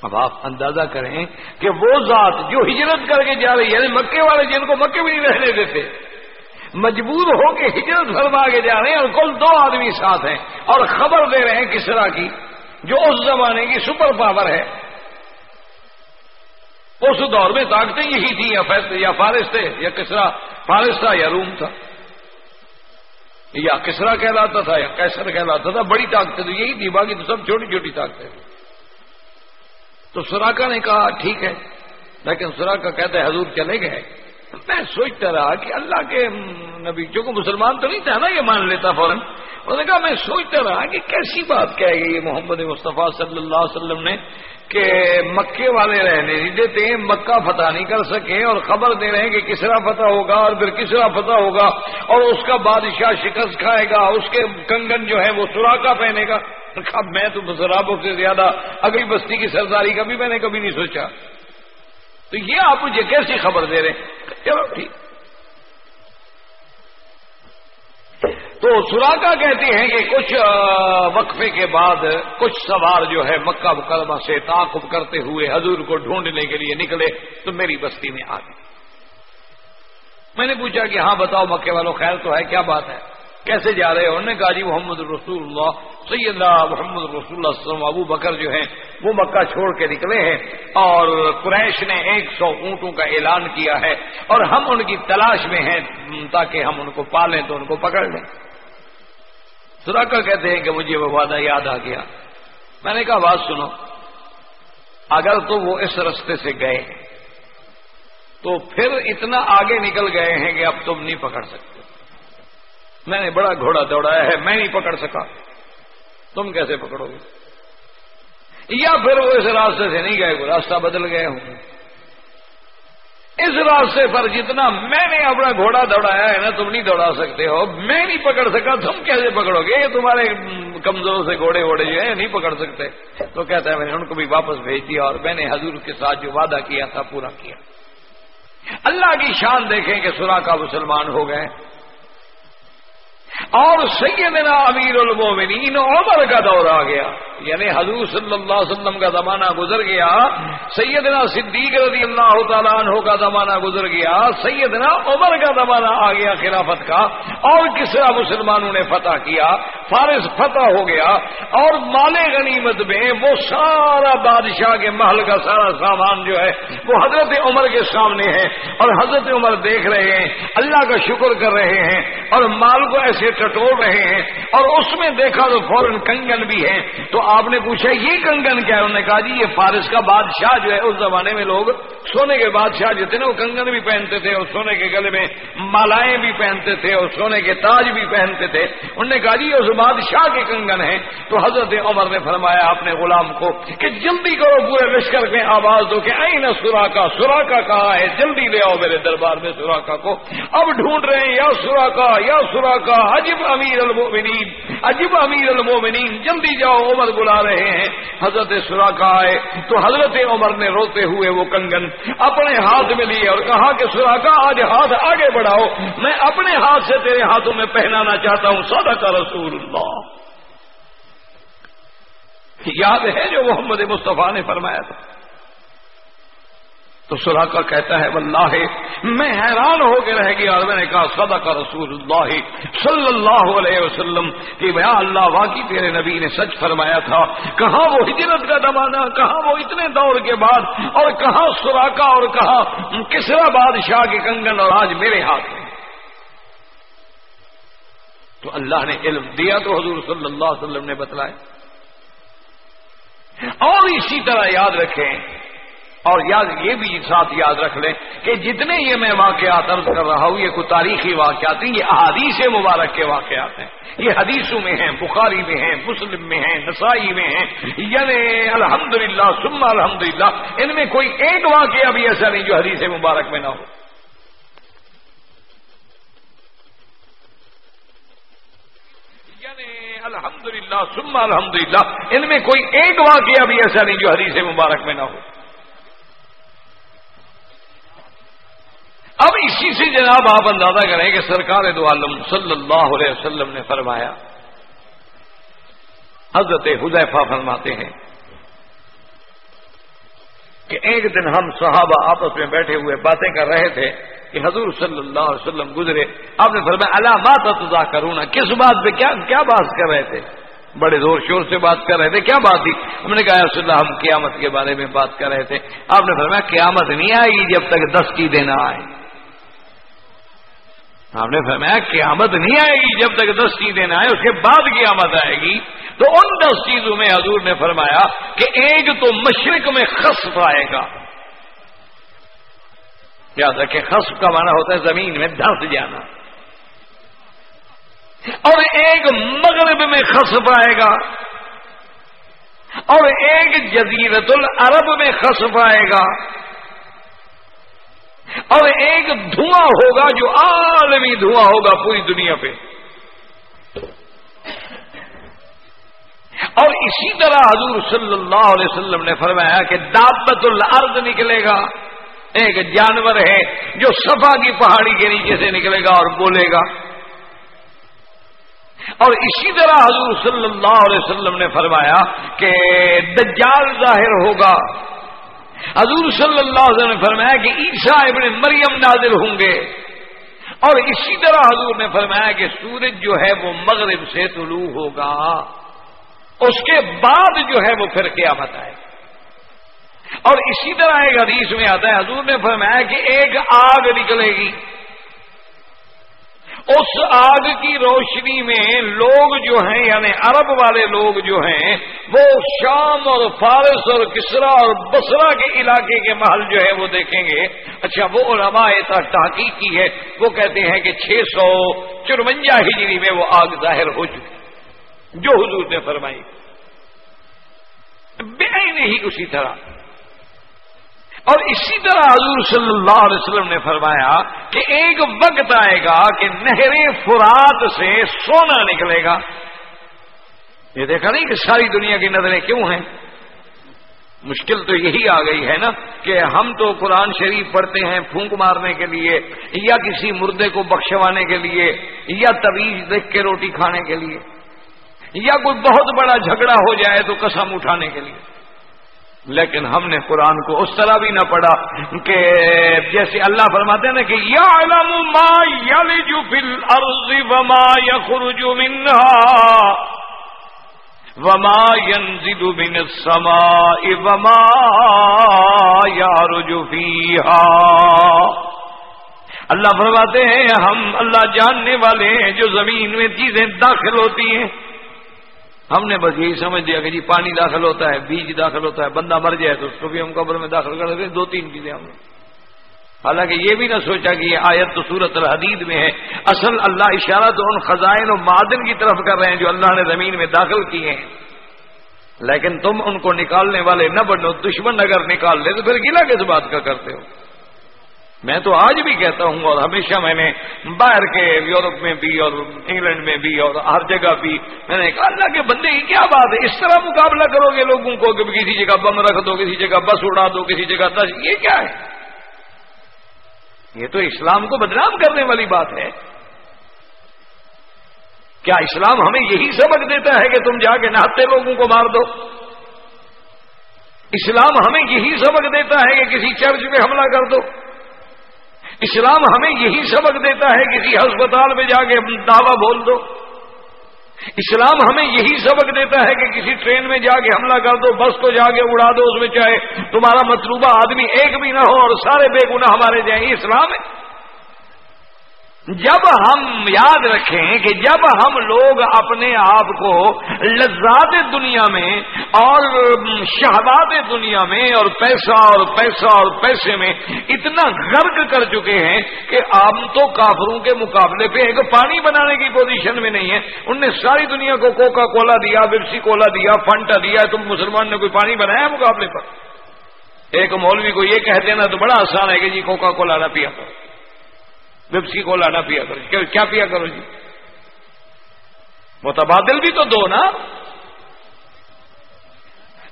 اب آپ اندازہ کریں کہ وہ ذات جو ہجرت کر کے جا رہی ہے یعنی مکے والے جن کو مکے بھی نہیں رہنے دیتے مجبور ہو کے ہجرت فرما کے جا رہے ہیں اور کل دو آدمی ساتھ ہیں اور خبر دے رہے ہیں کسرا کی، جو اس زمانے کی سپر پاور ہے۔ اس دور میں طاقتیں یہی تھیں، یا فارس تھے، یا کسرا، فارس تھا یا روم تھا۔ یا کسرا کہلاتا تھا، یا کیسر کہلاتا تھا، بڑی طاقتیں تو یہی تھی باقی تو سب چھوٹی چھوٹی طاقتیں تھیں۔ تو سوراخا نے کہا، ٹھیک ہے، لیکن سوراخا کہتے حضور چلے گئے۔ میں سوچتا رہا کہ اللہ کے نبی چونکہ مسلمان تو نہیں تھا نا یہ مان لیتا فوراً۔ انہوں نے کہا میں سوچتا رہا کہ کیسی بات کہہ گئی یہ محمد مصطفیٰ صلی اللہ علیہ وسلم نے کہ مکے والے رہنے نہیں دیتے ہیں مکہ فتح نہیں کر سکے اور خبر دے رہے ہیں کہ کسرا فتح ہوگا اور پھر کسرا فتح ہوگا اور اس کا بادشاہ شکست کھائے گا، اس کے کنگن جو ہے وہ سوراخا پہنے گا۔ میں تو شرابوں سے زیادہ اگلی بستی کی سرداری کا بھی میں نے کبھی نہیں سوچا۔ تو یہ آپ مجھے کیسی خبر دے رہے ہیں؟ چلو ٹھیک۔ تو سراکا کہتے ہیں کہ کچھ وقفے کے بعد کچھ سوار جو ہے مکہ مکرمہ سے تعاقب کرتے ہوئے حضور کو ڈھونڈنے کے لیے نکلے، تو میری بستی میں آ گئے۔ میں نے پوچھا کہ ہاں بتاؤ مکے والوں، خیر تو ہے، کیا بات ہے؟ کیسے جا رہے انہوں نے کہا جی محمد رسول اللہ سیدنا محمد رسول اللہ وسلم ابو بکر جو ہیں، وہ مکہ چھوڑ کے نکلے ہیں اور قریش نے ایک سو اونٹوں کا اعلان کیا ہے اور ہم ان کی تلاش میں ہیں تاکہ ہم ان کو پالیں تو ان کو پکڑ لیں۔ سراکا کہتے ہیں کہ مجھے وہ وعدہ یاد آ گیا۔ میں نے کہا، بات سنو، اگر تو وہ اس رستے سے گئے، تو پھر اتنا آگے نکل گئے ہیں کہ اب تم نہیں پکڑ سکتے۔ میں نے بڑا گھوڑا دوڑایا ہے، میں نہیں پکڑ سکا۔ تم کیسے پکڑو گے؟ یا پھر وہ اس راستے سے نہیں گئے، وہ راستہ بدل گئے ہوں گے۔ اس راستے پر جتنا میں نے اپنا گھوڑا دوڑایا ہے نا، تم نہیں دوڑا سکتے ہو۔ میں نہیں پکڑ سکا، تم کیسے پکڑو گے؟ یہ تمہارے کمزوروں سے گھوڑے ووڑے جو ہیں، نہیں پکڑ سکتے۔ تو کہتا ہے، میں نے ان کو بھی واپس بھیج دیا اور میں نے حضور کے ساتھ جو وعدہ کیا تھا، پورا کیا۔ اللہ کی شان دیکھیں کہ سورا کا مسلمان ہو گئے۔ اور سیدنا امیر المومنین عمر کا دور آ گیا۔ یعنی حضور صلی اللہ علیہ وسلم کا زمانہ گزر گیا۔ سیدنا صدیق رضی اللہ تعالیٰ عنہ کا زمانہ گزر گیا۔ سیدنا عمر کا زمانہ آ گیا خلافت کا۔ اور کس طرح مسلمانوں نے فتح کیا۔ فارس فتح ہو گیا۔ اور مال غنیمت میں وہ سارا بادشاہ کے محل کا سارا سامان جو ہے، وہ حضرت عمر کے سامنے ہے۔ اور حضرت عمر دیکھ رہے ہیں، اللہ کا شکر کر رہے ہیں۔ اور مال کو ایسے ٹٹول رہے ہیں اور اس میں دیکھا تو فوراً کنگن بھی ہے تو آپ نے پوچھا، یہ کنگن کیا انہوں نے کہا جی یہ فارس کا بادشاہ جو ہے، اس زمانے میں لوگ سونے کے بادشاہ جو تھے نا، وہ کنگن بھی پہنتے تھے اور سونے کے گلے میں مالائیں بھی پہنتے تھے اور سونے کے تاج بھی پہنتے تھے۔ انہوں نے کہا جی اس بادشاہ کے کنگن ہیں۔ تو حضرت عمر نے فرمایا اپنے غلام کو کہ جلدی کرو پورے لشکر میں آواز دو کہ آئی نا سوراخا سوراخا کہا ہے؟ جلدی لے آؤ میرے دربار میں سوراخا کو۔ اب ڈھونڈ رہے ہیں، یا سوراخا یا سوراخا۔ عجب امیر المومنین عجب امیر المومنین جلدی جاؤ عمر بلا رہے ہیں۔ حضرت سوراخا آئے تو حضرت عمر نے روتے ہوئے وہ کنگن، اپنے ہاتھ میں لیے اور کہا کہ سوراخا آج ہاتھ آگے بڑھاؤ، میں اپنے ہاتھ سے تیرے ہاتھوں میں پہنانا چاہتا ہوں۔ سادہ کا رسول اللہ یاد ہے جو محمد مصطفیٰ نے فرمایا تھا؟ تو سراکا کہتا ہے، واللہ، میں حیران ہو کے رہ گیا اور میں نے کہا صدق رسول اللہ صلی اللہ علیہ وسلم کہ بھیا اللہ واقعی تیرے نبی نے سچ فرمایا تھا، کہاں وہ ہجرت کا زمانہ، کہاں وہ اتنے دور کے بعد، اور کہاں سوراخا اور کہاں کسرا بادشاہ کے کنگن اور آج میرے ہاتھ میں. تو اللہ نے علم دیا تو حضور صلی اللہ علیہ وسلم نے بتلایا اور اسی طرح یاد رکھیں اور یاد یہ بھی ساتھ یاد رکھ لیں کہ جتنے یہ میں واقعات عرض کر رہا ہوں، یہ کوئی تاریخی واقعات ہیں یہ احادیث مبارک کے واقعات ہیں۔ یہ حدیثوں میں ہیں، بخاری میں ہیں، مسلم میں ہیں، نسائی میں ہیں۔ یعنی الحمد للہ سما الحمد للہ ان میں کوئی ایک واقعہ بھی ایسا نہیں جو حدیث مبارک میں نہ ہو۔ الحمد للہ سما الحمد للہ ان میں کوئی ایک واقعہ بھی ایسا نہیں جو حدیث مبارک میں نہ ہو۔ اب اسی سے جناب آپ اندازہ کریں کہ سرکار دو عالم صلی اللہ علیہ وسلم نے فرمایا، حضرت حذیفہ فرماتے ہیں کہ ایک دن ہم صحابہ آپس میں بیٹھے ہوئے باتیں کر رہے تھے کہ حضور صلی اللہ علیہ وسلم گزرے۔ آپ نے فرمایا علامات تجا کروں کس بات پہ کیا کیا بات کر رہے تھے؟ بڑے زور شور سے بات کر رہے تھے۔ کیا بات تھی؟ ہم نے کہا رسول اللہ، ہم قیامت کے بارے میں بات کر رہے تھے۔ آپ نے فرمایا، قیامت نہیں آئے گی جب تک دس کی دینا آئے۔ آپ نے فرمایا، قیامت نہیں آئے گی جب تک دس چیزیں نہ آئے اس کے بعد قیامت آئے گی۔ تو ان دس چیزوں میں حضور نے فرمایا کہ ایک تو مشرق میں خصف آئے گا۔ یاد رکھے خصف کا معنی ہوتا ہے زمین میں دھس جانا۔ اور ایک مغرب میں خصف آئے گا۔ اور ایک جزیرت العرب میں خصف آئے گا۔ اور ایک دھواں ہوگا جو عالمی دھواں ہوگا پوری دنیا پہ۔ اور اسی طرح حضور صلی اللہ علیہ وسلم نے فرمایا کہ دابت الارض نکلے گا۔ ایک جانور ہے جو صفا کی پہاڑی کے نیچے سے نکلے گا اور بولے گا۔ اور اسی طرح حضور صلی اللہ علیہ وسلم نے فرمایا کہ دجال ظاہر ہوگا۔ حضور صلی اللہ علیہ وسلم نے فرمایا کہ عیسیٰ ابن مریم نازل ہوں گے۔ اور اسی طرح حضور نے فرمایا کہ سورج جو ہے وہ مغرب سے طلوع ہوگا۔ اس کے بعد جو ہے وہ پھر قیامت آئے۔ اور اسی طرح ایک حدیث میں آتا ہے، حضور نے فرمایا کہ ایک آگ نکلے گی۔ اس آگ کی روشنی میں لوگ جو ہیں یعنی عرب والے لوگ جو ہیں، وہ شام اور فارس اور کسرا اور بسرا کے علاقے کے محل جو ہے، وہ دیکھیں گے۔ اچھا وہ علماء تحقیق کی ہے۔ وہ کہتے ہیں کہ چھ سو چرونجا ہجری میں وہ آگ ظاہر ہو چکی۔ جو حضور نے فرمائی۔ بے نہیں اسی طرح۔ اور اسی طرح حضور صلی اللہ علیہ وسلم نے فرمایا کہ ایک وقت آئے گا کہ نہر فرات سے سونا نکلے گا۔ یہ دیکھا نہیں کہ ساری دنیا کی نظریں کیوں ہیں؟ مشکل تو یہی آ گئی ہے نا کہ ہم تو قرآن شریف پڑھتے ہیں پھونک مارنے کے لیے، یا کسی مردے کو بخشوانے کے لیے، یا طویز دیکھ کے روٹی کھانے کے لیے، یا کوئی بہت بڑا جھگڑا ہو جائے تو قسم اٹھانے کے لیے۔ لیکن ہم نے قرآن کو اس طرح بھی نہ پڑھا کہ جیسے اللہ فرماتے ہیں نا کہ یا ما یلج فی الارض وما یخرج منها وما ينزل من السماء وما يعرج فيها اللہ فرماتے ہیں، ہم اللہ جاننے والے ہیں جو زمین میں چیزیں داخل ہوتی ہیں۔ ہم نے بس یہی سمجھ دیا کہ جی پانی داخل ہوتا ہے، بیج داخل ہوتا ہے، بندہ مر جائے تو اس کو بھی ہم قبر میں داخل کر دیتے دو تین چیزیں ہم نے۔ حالانکہ یہ بھی نہ سوچا کہ یہ آیت تو صورت الحدید میں ہے۔ اصل اللہ اشارہ تو ان خزائن و معدن کی طرف کر رہے ہیں جو اللہ نے زمین میں داخل کیے ہیں۔ لیکن تم ان کو نکالنے والے نہ بنو، دشمن اگر نکال لے تو پھر گلا کس بات کا کرتے ہو؟ میں تو آج بھی کہتا ہوں اور ہمیشہ میں نے باہر کے یورپ میں بھی اور انگلینڈ میں بھی اور ہر جگہ بھی میں نے کہا، اللہ کے بندے کی کیا بات ہے؟ اس طرح مقابلہ کرو گے لوگوں کو کہ کسی جگہ بم رکھ دو، کسی جگہ بس اڑا دو، کسی جگہ دس، یہ کیا ہے؟ یہ تو اسلام کو بدنام کرنے والی بات ہے۔ کیا اسلام ہمیں یہی سبق دیتا ہے کہ تم جا کے نہاتے لوگوں کو مار دو؟ اسلام ہمیں یہی سبق دیتا ہے کہ کسی چرچ میں حملہ کر دو۔ اسلام ہمیں یہی سبق دیتا ہے کسی جی ہسپتال میں جا کے دعوی بول دو۔ اسلام ہمیں یہی سبق دیتا ہے کہ کسی ٹرین میں جا کے حملہ کر دو، بس کو جا کے اڑا دو، اس میں چاہے تمہارا مطلوبہ آدمی ایک بھی نہ ہو اور سارے بے گنا ہمارے جائیں۔ یہ اسلام ہے۔ جب ہم یاد رکھیں کہ جب ہم لوگ اپنے آپ کو لذات دنیا میں اور شہباد دنیا میں اور پیسہ اور پیسہ اور پیسے میں اتنا غرق کر چکے ہیں کہ ہم تو کافروں کے مقابلے پہ ایک پانی بنانے کی پوزیشن میں نہیں ہے ان نے ساری دنیا کو کوکا کولا دیا برسی کولا دیا فنٹا دیا، تم مسلمان نے کوئی پانی بنایا مقابلے پر؟ ایک مولوی کو یہ کہہ دینا تو بڑا آسان ہے کہ جی کوکا کولا نہ پیا۔ کرو وپسی کو لانا پیا کرو۔ کیا پیا کرو جی؟ متبادل بھی تو دو نا۔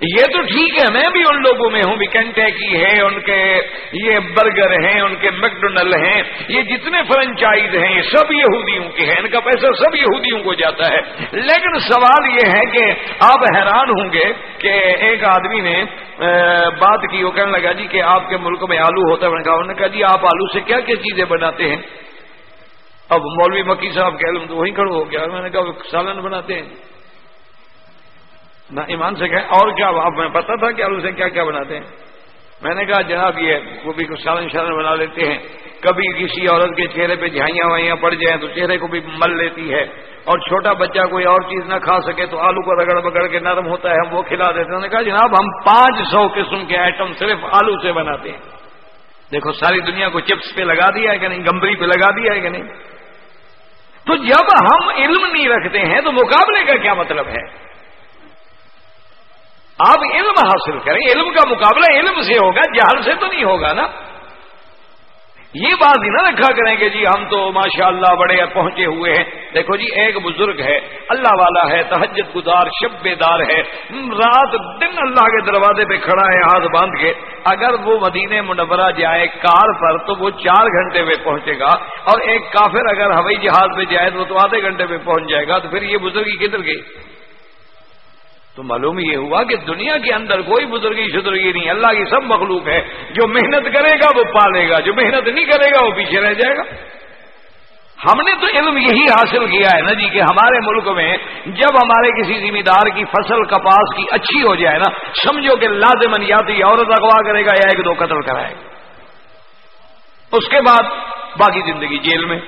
یہ تو ٹھیک ہے، میں بھی ان لوگوں میں ہوں کینٹیکی ہے ان کے یہ برگر ہیں، ان کے میکڈونل ہیں، یہ جتنے فرنچائز ہیں، یہ سب یہودیوں کے ہیں، ان کا پیسہ سب یہودیوں کو جاتا ہے۔ لیکن سوال یہ ہے کہ آپ حیران ہوں گے کہ ایک آدمی نے بات کی، وہ کہنے لگا جی کہ آپ کے ملک میں آلو ہوتا ہے۔ انہوں نے کہا جی آپ آلو سے کیا کیا چیزیں بناتے ہیں؟ اب مولوی مکی صاحب کہہ لوں تو وہیں کھڑو ہو گیا۔ میں نے کہا سالن بناتے ہیں۔ نہ ایمان سے کہ اور کیا آپ میں پتا تھا کہ آلو سے کیا کیا بناتے ہیں۔ میں نے کہا، جناب، یہ وہ بھی کچھ سالن شالن بنا لیتے ہیں۔ کبھی کسی عورت کے چہرے پہ جھائیاں وائیاں پڑ جائیں تو چہرے کو بھی مل لیتی ہے۔ اور چھوٹا بچہ کوئی اور چیز نہ کھا سکے تو آلو کو رگڑ بگڑ کے نرم ہوتا ہے، ہم وہ کھلا دیتے ہیں۔ نے کہا، جناب، ہم پانچ سو قسم کے آئٹم صرف آلو سے بناتے ہیں۔ دیکھو، ساری دنیا کو چپس پہ لگا دیا ہے کہ نہیں؟ گمبری پہ لگا دیا ہے کہ نہیں؟ تو جب ہم علم نہیں رکھتے ہیں تو مقابلے کا کیا مطلب ہے؟ آپ علم حاصل کریں، علم کا مقابلہ علم سے ہوگا، جہل سے تو نہیں ہوگا نا۔ یہ بات ہی نہ رکھا کریں کہ جی ہم تو ماشاء اللہ بڑے پہنچے ہوئے ہیں۔ دیکھو جی ایک بزرگ ہے، اللہ والا ہے، تہجد گزار شب دار ہے۔ رات دن اللہ کے دروازے پہ کھڑا ہے، ہاتھ باندھ کے۔ اگر وہ مدینے منورہ جائے کار پر، تو وہ چار گھنٹے میں پہنچے گا۔ اور ایک کافر اگر ہوائی جہاز میں جائے تو وہ تو آدھے گھنٹے میں پہنچ جائے گا۔ تو پھر یہ بزرگی کدھر گئی؟ تو معلوم یہ ہوا کہ دنیا کے اندر کوئی بزرگی شدرگی نہیں، اللہ کی سب مخلوق ہے۔ جو محنت کرے گا وہ پالے گا، جو محنت نہیں کرے گا وہ پیچھے رہ جائے گا۔ ہم نے تو علم یہی حاصل کیا ہے نا جی کہ ہمارے ملک میں جب ہمارے کسی ذمہ دار کی فصل کپاس کی اچھی ہو جائے نا، سمجھو کہ لازمن یا تو عورت اغوا کرے گا یا ایک دو قتل کرائے۔ گا اس کے بعد باقی زندگی جیل میں۔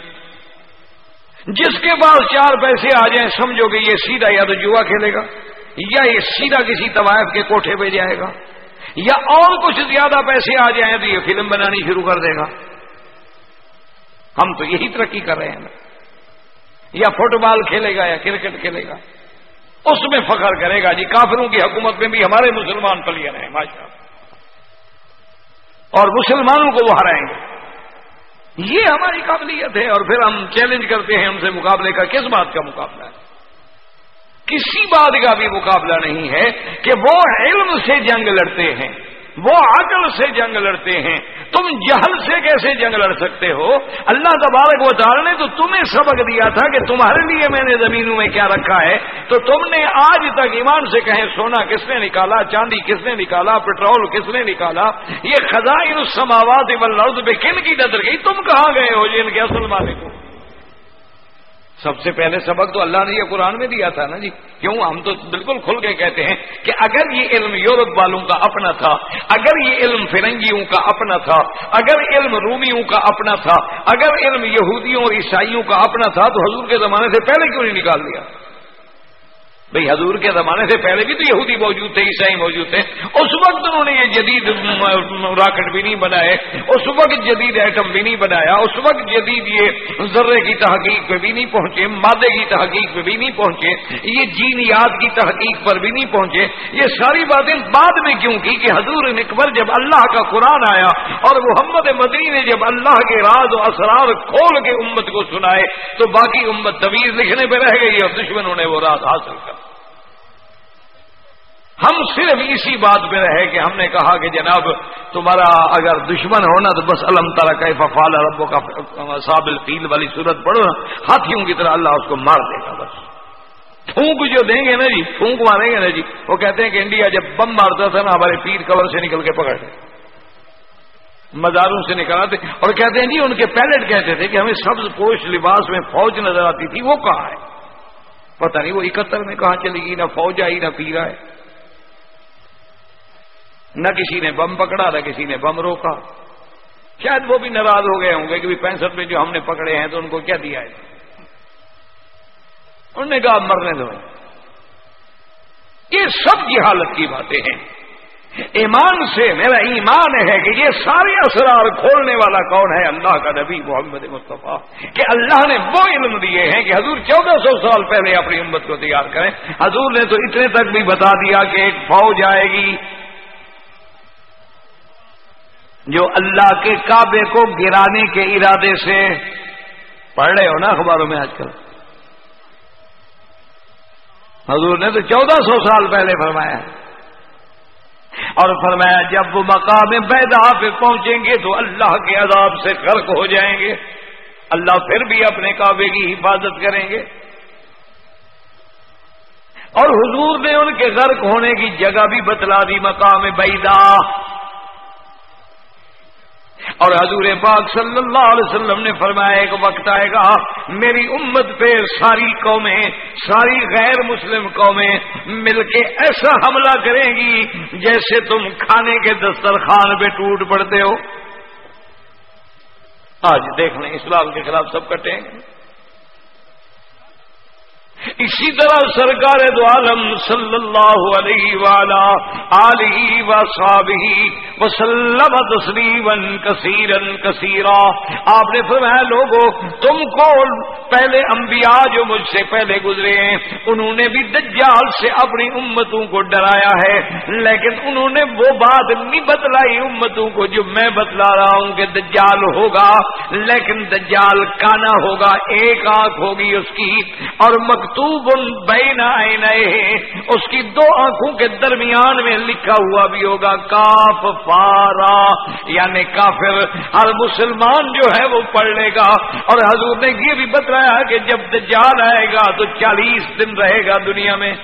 جس کے پاس چار پیسے آ جائیں، سمجھو کہ یہ سیدھا یا تو جوا کھیلے گا۔ یا یہ سیدھا کسی طوائف کے کوٹھے پہ جائے گا، یا اور کچھ زیادہ پیسے آ جائیں تو یہ فلم بنانی شروع کر دے گا۔ ہم تو یہی ترقی کر رہے ہیں۔ یا فٹ بال کھیلے گا یا کرکٹ کھیلے گا۔ اس میں فخر کرے گا جی کافروں کی حکومت میں بھی ہمارے مسلمان پلیئر ہیں ماشاء اور مسلمانوں کو وہ ہرائیں گے۔ یہ ہماری قابلیت ہے اور پھر ہم چیلنج کرتے ہیں ہم سے مقابلے کا، کس بات کا مقابلہ ہے؟ کسی بات کا بھی مقابلہ نہیں ہے کہ وہ علم سے جنگ لڑتے ہیں، وہ عقل سے جنگ لڑتے ہیں۔ تم جہل سے کیسے جنگ لڑ سکتے ہو؟ اللہ تبارک و تعالی نے تو تمہیں سبق دیا تھا کہ تمہارے لیے میں نے زمینوں میں کیا رکھا ہے۔ تو تم نے آج تک ایمان سے کہیں سونا کس نے نکالا، چاندی کس نے نکالا پیٹرول کس نے نکالا، یہ خزائن السماوات والارض پہ کن کی نظر گئی تم کہاں گئے ہو جن کے اصل مالک کو سب سے پہلے سبق تو اللہ نے یہ قرآن میں دیا تھا نا جی۔ کیوں؟ ہم تو بالکل کھل کے کہتے ہیں کہ اگر یہ علم یورپ والوں کا اپنا تھا، اگر یہ علم فرنگیوں کا اپنا تھا، اگر علم رومیوں کا اپنا تھا، اگر علم یہودیوں اور عیسائیوں کا اپنا تھا، تو حضور کے زمانے سے پہلے کیوں نہیں نکال دیا؟ بھئی حضور کے زمانے سے پہلے بھی تو یہودی موجود تھے، عیسائی موجود تھے۔ اس وقت انہوں نے یہ جدید راکٹ بھی نہیں بنائے، اس وقت جدید ایٹم بھی نہیں بنایا، اس وقت جدید یہ ذرے کی تحقیق پہ بھی نہیں پہنچے، مادے کی تحقیق پہ بھی نہیں پہنچے، یہ جینیات کی تحقیق پر بھی نہیں پہنچے۔ یہ ساری باتیں بعد میں کیوں کی کہ حضور نکبر جب اللہ کا قرآن آیا اور محمد مدنی نے جب اللہ کے راز و اسرار کھول کے امت کو سنائے تو باقی امت طویل لکھنے پہ رہ گئی اور دشمنوں نے وہ راز حاصل کر ہم صرف اسی بات پہ رہے کہ ہم نے کہا کہ جناب تمہارا اگر دشمن ہونا تو بس الم تعالیٰ کا ففال ربو کا صابل فیل والی صورت پڑھو نا، ہاتھیوں کی طرح اللہ اس کو مار دے گا بس۔ پھونک جو دیں گے نا جی پھونک ماریں گے نا جی۔ وہ کہتے ہیں کہ انڈیا جب بم مارتا تھا نا، ہمارے پیر کور سے نکل کے پکڑتے مزاروں سے نکل آتے۔ اور کہتے ہیں جی ان کے پیلٹ کہتے تھے کہ ہمیں سبز پوش لباس میں فوج نظر آتی تھی، وہ کہاں ہے؟ پتہ نہیں وہ اکہتر میں کہاں چلی گئی، نہ فوج آئی، نہ پیرا ہے نہ کسی نے بم پکڑا، نہ کسی نے بم روکا۔ شاید وہ بھی ناراض ہو گئے ہوں گے کہ پینسٹھ میں جو ہم نے پکڑے ہیں تو ان کو کیا دیا ہے؟ انہوں نے کہا مرنے دو۔ یہ سب کی حالت کی باتیں ہیں۔ ایمان سے میرا ایمان ہے کہ یہ سارے اسرار کھولنے والا کون ہے؟ اللہ کا نبی محمد مصطفیٰ۔ کہ اللہ نے وہ علم دیے ہیں کہ حضور چودہ سو سال پہلے اپنی امت کو تیار کریں۔ حضور نے تو اتنے تک بھی بتا دیا کہ ایک فوج آئے گی۔ جو اللہ کے کعبے کو گرانے کے ارادے سے پڑھ رہے ہو نا اخباروں میں آج کل۔ حضور نے تو چودہ سو سال پہلے فرمایا اور فرمایا جب وہ مقام بیدا پہ پہنچیں گے تو اللہ کے عذاب سے غرق ہو جائیں گے۔ اللہ پھر بھی اپنے کعبے کی حفاظت کریں گے۔ اور حضور نے ان کے غرق ہونے کی جگہ بھی بتلا دی مقام بیدا اور حضور پاک صلی اللہ علیہ وسلم نے فرمایا، ایک وقت آئے گا، میری امت پہ ساری قومیں، ساری غیر مسلم قومیں مل کے ایسا حملہ کریں گی جیسے تم کھانے کے دسترخوان پہ ٹوٹ پڑتے ہو۔ آج دیکھ لیں، اسلام کے خلاف سب کٹیں گے اسی طرح سرکار دو عالم صلی اللہ علیہ والا علی و صابی وسلم تسلیمن کثیرن کثیرا۔ آپ نے فرمایا لوگوں تم کو پہلے انبیاء جو مجھ سے پہلے گزرے ہیں، انہوں نے بھی دجال سے اپنی امتوں کو ڈرایا ہے، لیکن انہوں نے وہ بات نہیں بتلائی امتوں کو جو میں بتلا رہا ہوں کہ دجال ہوگا، لیکن دجال کانا ہوگا، ایک آنکھ ہوگی اس کی، اور مک مکتوب بین آئے اس کی دو آنکھوں کے درمیان میں لکھا ہوا بھی ہوگا، کاف، فارا یعنی کافر۔ ہر مسلمان جو ہے وہ پڑھ لے گا۔ اور حضور نے یہ بھی بتلایا کہ جب دجال آئے گا تو چالیس دن رہے گا دنیا میں۔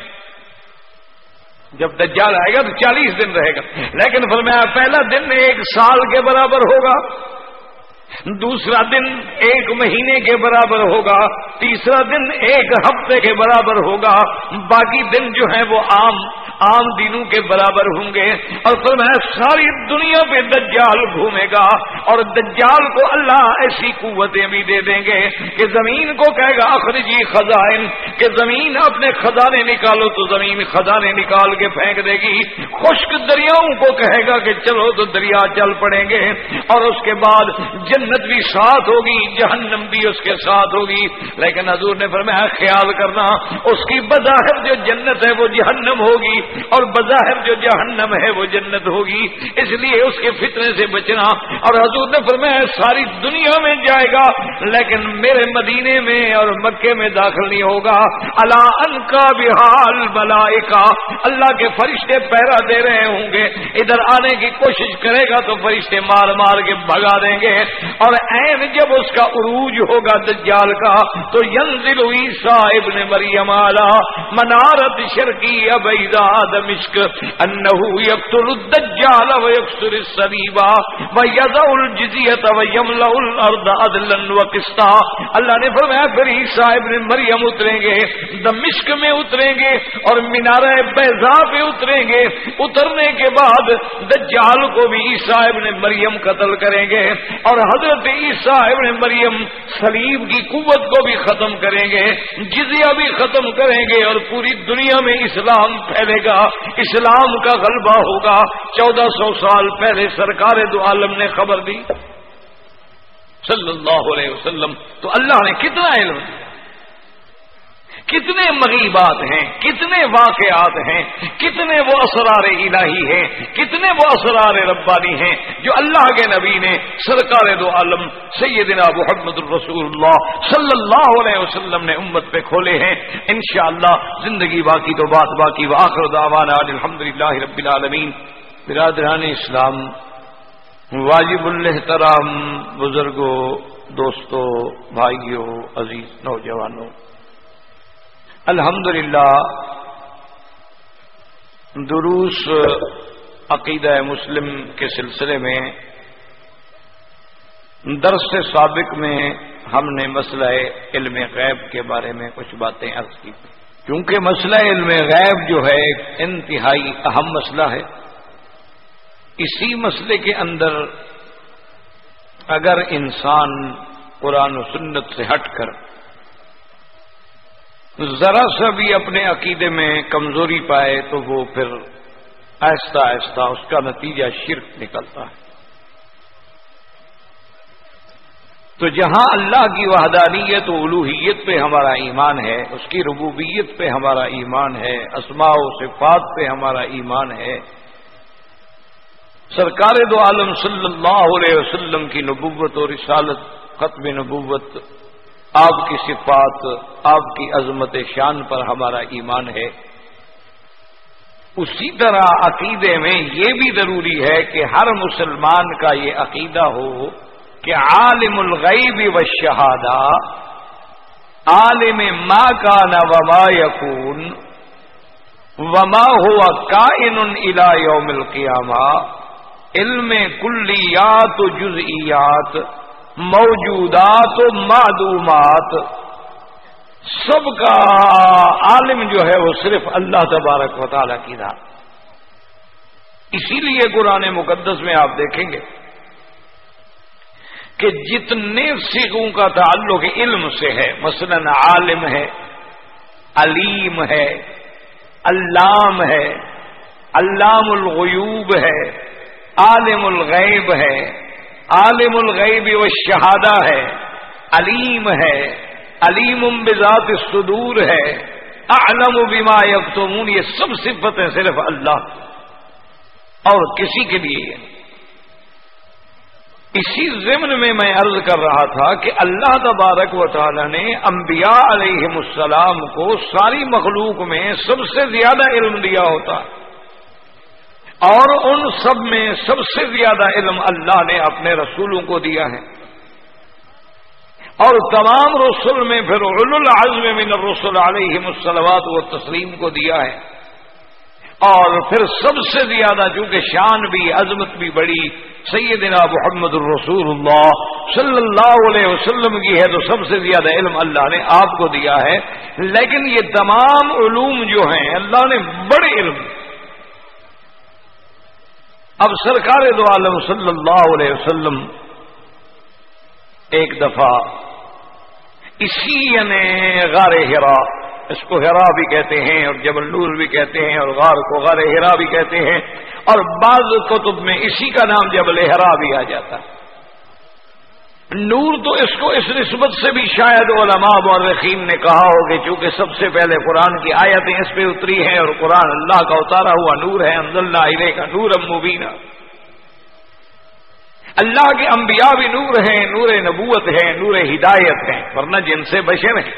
جب دجال آئے گا تو چالیس دن رہے گا۔ لیکن فرمایا پہلا دن ایک سال کے برابر ہوگا۔ دوسرا دن ایک مہینے کے برابر ہوگا، تیسرا دن ایک ہفتے کے برابر ہوگا۔ باقی دن جو ہے وہ عام عام دنوں کے برابر ہوں گے۔ اور پھر میں ساری دنیا پہ دجال گھومے گا۔ اور دجال کو اللہ ایسی قوتیں بھی دے دیں گے کہ زمین کو کہے گا اخرجی خزائن۔ کہ زمین اپنے خزانے نکالو تو زمین خزانے نکال کے پھینک دے گی۔ خشک دریاؤں کو کہے گا کہ چلو تو دریا چل پڑیں گے۔ اور اس کے بعد جن جنت بھی ساتھ ہوگی، جہنم بھی اس کے ساتھ ہوگی۔ لیکن حضور نے فرمایا، خیال کرنا، اس کی بظاہر جو جنت ہے وہ جہنم ہوگی اور بظاہر جو جہنم ہے وہ جنت ہوگی۔ اس لیے اس کے فتنے سے بچنا۔ اور حضور نے فرمایا، ساری دنیا میں جائے گا، لیکن میرے مدینے میں اور مکے میں داخل نہیں ہوگا۔ اللہ ان کا بحال بلائے اللہ کے فرشتے پہرا دے رہے ہوں گے۔ ادھر آنے کی کوشش کرے گا تو فرشتے مار مار کے بھگا دیں گے۔ اور این جب اس کا عروج ہوگا دجال کا، تو ینزل عیسیٰ ابن مریم آلہ منارت شرکی ابیدہ دمشق انہو یقتل الدجال و یکسر السریبا و یضع الجزیت و یملع الارض عدلا و قسطا اللہ نے فرمایا، پھر عیسیٰ ابن مریم اتریں گے، دمشق میں اتریں گے اور منارہ بیضا پہ اتریں گے۔ اترنے کے بعد دجال کو بھی عیسیٰ ابن مریم قتل کریں گے اور حضرت عیسیٰ ابن مریم سلیم کی قوت کو بھی ختم کریں گے، جزیہ بھی ختم کریں گے اور پوری دنیا میں اسلام پھیلے گا۔ اسلام کا غلبہ ہوگا۔ چودہ سو سال پہلے سرکار دو عالم نے خبر دی۔ صلی اللہ علیہ وسلم، تو اللہ نے کتنا علم دیا۔ کتنے مغیبات ہیں، کتنے واقعات ہیں، کتنے وہ اسرار الہی ہیں، کتنے وہ اسرار ربانی ہیں جو اللہ کے نبی نے سرکار دو عالم سیدنا محمد الرسول اللہ صلی اللہ علیہ وسلم نے امت پہ کھولے ہیں۔ انشاءاللہ زندگی باقی تو بات باقی واخر دعوانا الحمد للہ رب العالمین۔ برادران اسلام، واجب الحترام بزرگوں، دوستوں، بھائیوں، عزیز نوجوانوں الحمد للہ دروس عقیدہ مسلم کے سلسلے میں، درس سابق میں ہم نے مسئلہ علم غیب کے بارے میں کچھ باتیں عرض کی۔ کیونکہ مسئلہ علم غیب جو ہے، ایک انتہائی اہم مسئلہ ہے۔ اسی مسئلے کے اندر اگر انسان قرآن و سنت سے ہٹ کر ذرا سا بھی اپنے عقیدے میں کمزوری پائے تو وہ پھر آہستہ آہستہ اس کا نتیجہ شرک نکلتا ہے۔ تو جہاں اللہ کی وحدانیت و الوحیت پہ ہمارا ایمان ہے، اس کی ربوبیت پہ ہمارا ایمان ہے، اسماء و صفات پہ ہمارا ایمان ہے، سرکار دو عالم صلی اللہ علیہ وسلم کی نبوت اور رسالت، ختم نبوت آپ کی صفات، آپ کی عظمت شان پر ہمارا ایمان ہے۔ اسی طرح عقیدے میں یہ بھی ضروری ہے کہ ہر مسلمان کا یہ عقیدہ ہو کہ عالم الغیب و شہادہ عالم ما کا نہ وما یقون وما ہوا کا ان الا یوم القیامہ، علم کلیات و جزئیات۔ موجودات و معدومات۔ سب کا عالم جو ہے وہ صرف اللہ تبارک و تعالیٰ کی رات اسی لیے قرآن مقدس میں آپ دیکھیں گے کہ جتنے سکھوں کا تعلق علم سے ہے، مثلا عالم ہے، علیم ہے، علام ہے، علام الغیوب ہے، عالم الغیب ہے عالم الغیب و شہادہ ہے، علیم ہے، علیم بذات الصدور ہے، اعلم بما یکتمون، یہ سب صفتیں صرف اللہ۔ اور کسی کے لیے اسی ضمن میں میں عرض کر رہا تھا کہ اللہ تبارک و تعالی نے انبیاء علیہ السلام کو ساری مخلوق میں سب سے زیادہ علم دیا ہوتا۔ ہے اور ان سب میں سب سے زیادہ علم اللہ نے اپنے رسولوں کو دیا ہے۔ اور تمام رسول میں پھر العزم من الرسول علیہ مسلوات و تسلیم کو دیا ہے۔ اور پھر سب سے زیادہ چونکہ شان بھی، عظمت بھی بڑی، سیدنا محمد الرسول اللہ صلی اللہ علیہ وسلم کی ہے تو سب سے زیادہ علم اللہ نے آپ کو دیا ہے۔ لیکن یہ تمام علوم جو ہیں، اللہ نے بڑے علم اب سرکار دو عالم صلی اللہ علیہ وسلم ایک دفعہ اسی یعنی غار ہرا، اس کو ہرا بھی کہتے ہیں اور جبل نور بھی کہتے ہیں اور غار کو غار ہرا بھی کہتے ہیں اور بعض کتب میں اسی کا نام جبل ہرا بھی آ جاتا ہے۔ نور تو اس کو اس نسبت سے بھی شاید علماء اور نے کہا ہو کہ چونکہ سب سے پہلے قرآن کی آیتیں اس پہ اتری ہیں اور قرآن اللہ کا اتارا ہوا نور ہے اند اللہ کا نور مبینہ اللہ کے انبیاء بھی نور ہیں، نور نبوت ہے نور ہدایت ہیں، ورنہ جن سے بشر ہیں۔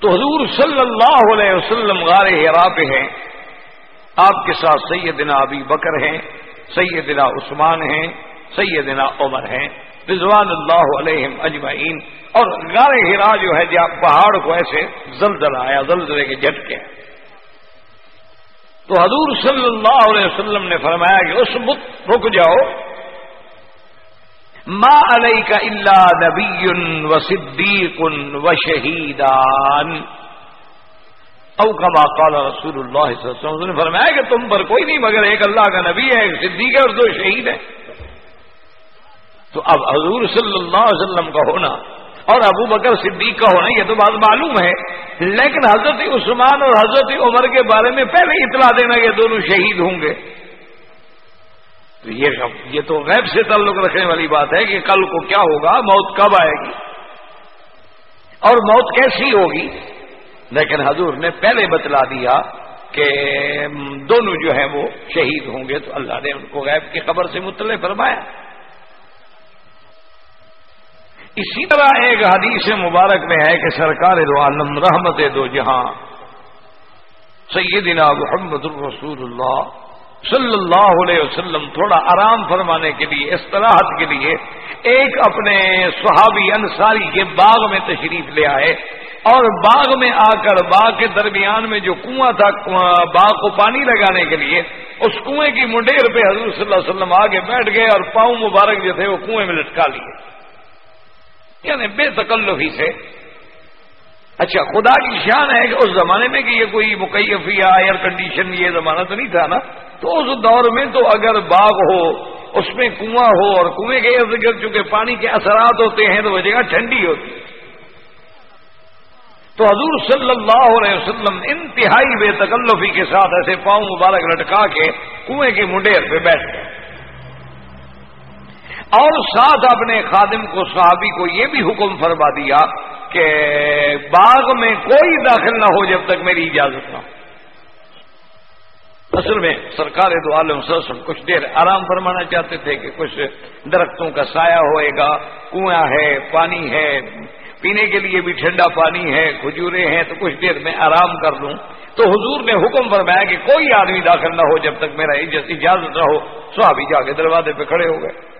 تو حضور صلی اللہ علیہ وسلم غار ہرا پہ ہیں۔ آپ کے ساتھ سیدنا ابی بکر ہیں، سیدنا عثمان ہیں۔ سیدنا عمر ہیں، رضوان اللہ علیہم اجمعین۔ اور غار ہرا جو ہے جی جہاں پہاڑ کو ایسے زلزل آیا، زلزلے کے جھٹکے۔ تو حضور صلی اللہ علیہ وسلم نے فرمایا کہ اس بت رک جاؤ۔ ما علیہ کا اللہ نبی و صدیق و شہیدان۔ او کما قال رسول اللہ صلی اللہ علیہ وسلم نے فرمایا کہ تم پر کوئی نہیں مگر ایک اللہ کا نبی ہے، ایک صدیق ہے اور دو شہید ہیں۔ تو اب حضور صلی اللہ علیہ وسلم کا ہونا اور ابو بکر صدیق کا ہونا یہ تو بات معلوم ہے۔ لیکن حضرت عثمان اور حضرت عمر کے بارے میں پہلے اطلاع دینا کہ دونوں شہید ہوں گے۔ تو یہ یہ تو غیب سے تعلق رکھنے والی بات ہے کہ کل کو کیا ہوگا، موت کب آئے گی۔ اور موت کیسی ہوگی؟ لیکن حضور نے پہلے بتلا دیا کہ دونوں جو ہیں وہ شہید ہوں گے تو اللہ نے ان کو غیب کی خبر سے مطلع فرمایا۔ اسی طرح ایک حدیث مبارک میں ہے کہ سرکار دو عالم رحمت دو جہاں سیدنا محمد الرسول اللہ صلی اللہ علیہ وسلم تھوڑا آرام فرمانے کے لیے، استراحت کے لیے ایک اپنے صحابی انصاری کے باغ میں تشریف لے آئے اور باغ میں آ کر باغ کے درمیان میں جو کنواں تھا باغ کو پانی لگانے کے لیے، اس کنویں کی منڈیر پہ حضور صلی اللہ علیہ وسلم آگے بیٹھ گئے اور پاؤں مبارک جو تھے وہ کنویں میں لٹکا لیے۔ یعنی بے تکلفی سے۔ اچھا خدا کی شان ہے کہ اس زمانے میں کہ یہ کوئی مکیف یا ایئر کنڈیشن یہ زمانہ تو نہیں تھا نا۔ تو اس دور میں تو اگر باغ ہو، اس میں کنواں ہو اور کنویں کے ارد گرد چونکہ پانی کے اثرات ہوتے ہیں تو وہ جگہ ٹھنڈی ہوتی۔ ہے تو حضور صلی اللہ علیہ وسلم انتہائی بے تکلفی کے ساتھ ایسے پاؤں مبارک لٹکا کے کنویں کے منڈیر پہ بیٹھ اور ساتھ اپنے خادم کو صحابی کو یہ بھی حکم فرما دیا کہ باغ میں کوئی داخل نہ ہو جب تک میری اجازت نہ ہو۔ اصل میں سرکار دو عالم وسلم کچھ دیر آرام فرمانا چاہتے تھے کہ کچھ درختوں کا سایہ ہوئے گا، کنواں ہے، پانی ہے، پینے کے لیے بھی ٹھنڈا پانی ہے، کھجورے ہیں، تو کچھ دیر میں آرام کر لوں۔ تو حضور نے حکم فرمایا کہ کوئی آدمی داخل نہ ہو جب تک میرا اجازت نہ ہو، صحابی جا کے دروازے پہ کھڑے ہو گئے۔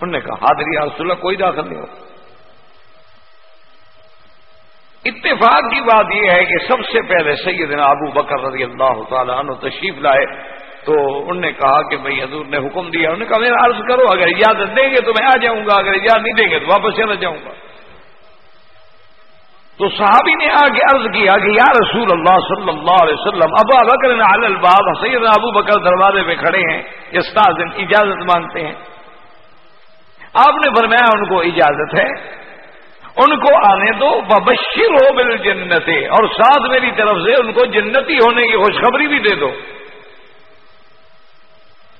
انہوں نے کہا حاضری رسول اللہ، کوئی داخل نہیں ہو۔ اتفاق کی بات یہ ہے کہ سب سے پہلے سیدنا ابو بکر رضی اللہ تعالیٰ عنہ تشریف لائے، تو انہوں نے کہا کہ بھائی حضور نے حکم دیا، انہوں نے کہا، میرا عرض کرو، اگر اجازت دیں گے تو میں آ جاؤں گا، اگر اجازت نہیں دیں گے تو واپس چلا جاؤں گا۔ تو صحابی نے آگے عرض کیا کہ یا رسول اللہ صلی اللہ علیہ وسلم، ابا بکر الباب سید ابو بکر دروازے پہ کھڑے ہیں استاذ اجازت مانگتے ہیں۔ آپ نے فرمایا ان کو اجازت ہے، ان کو آنے دو ببشر ہو بل جنت اور ساتھ میری طرف سے ان کو جنتی ہونے کی خوشخبری بھی دے دو۔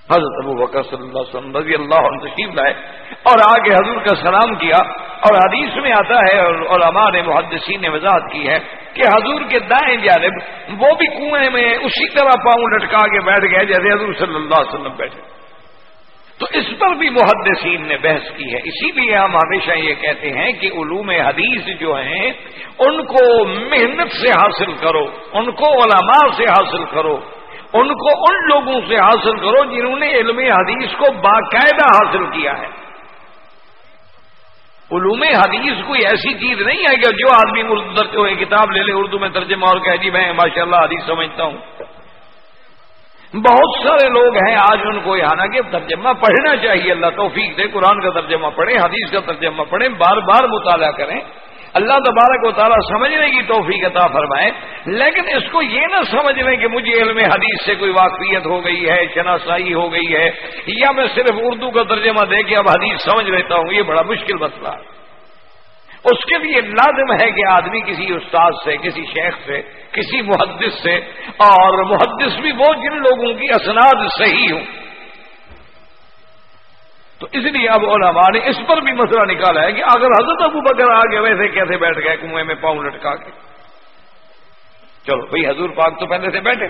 حضرت ابو بکر صلی اللہ علیہ وسلم رضی اللہ عنہ تشریف لائے اور آگے حضور کا سلام کیا، اور حدیث میں آتا ہے، اور ہمارے محدثین نے وضاحت کی ہے کہ حضور کے دائیں جانب وہ بھی کنویں میں اسی طرح پاؤں لٹکا کے بیٹھ گئے جیسے حضور صلی اللہ علیہ وسلم بیٹھے۔ تو اس پر بھی محدثین نے بحث کی ہے۔ اسی لیے ہم ہمیشہ یہ کہتے ہیں کہ علوم حدیث جو ہیں، ان کو محنت سے حاصل کرو، ان کو علماء سے حاصل کرو، ان کو ان لوگوں سے حاصل کرو جنہوں نے علم حدیث کو باقاعدہ حاصل کیا ہے۔ علوم حدیث کوئی ایسی چیز نہیں ہے کہ جو آدمی اردو کتاب لے لے، اردو میں ترجمہ اور کہہ جی میں ماشاء اللہ حدیث سمجھتا ہوں۔ بہت سارے لوگ ہیں، آج ان کو یہاں کہ ترجمہ پڑھنا چاہیے۔ اللہ توفیق دے، قرآن کا ترجمہ پڑھیں، حدیث کا ترجمہ پڑھیں، بار بار مطالعہ کریں۔ اللہ تبارک و تعالیٰ سمجھنے کی توفیق عطا فرمائے۔ لیکن اس کو یہ نہ سمجھ لیں کہ مجھے علم حدیث سے کوئی واقفیت ہو گئی ہے، شناسائی ہو گئی ہے، یا میں صرف اردو کا ترجمہ دے کے اب حدیث سمجھ لیتا ہوں، یہ بڑا مشکل مسئلہ ہے۔ اس کے لیے لازم ہے کہ آدمی کسی استاد سے، کسی شیخ سے، کسی محدث سے، اور محدث بھی وہ جن لوگوں کی اسناد صحیح ہوں۔ تو اس لیے اب علماء نے اس پر بھی مسئلہ نکالا ہے کہ اگر حضرت ابو بکر آگے ویسے کیسے بیٹھ گئے، کنویں میں پاؤں لٹکا کے۔ چلو بھائی حضور پاک تو پہلے سے بیٹھے۔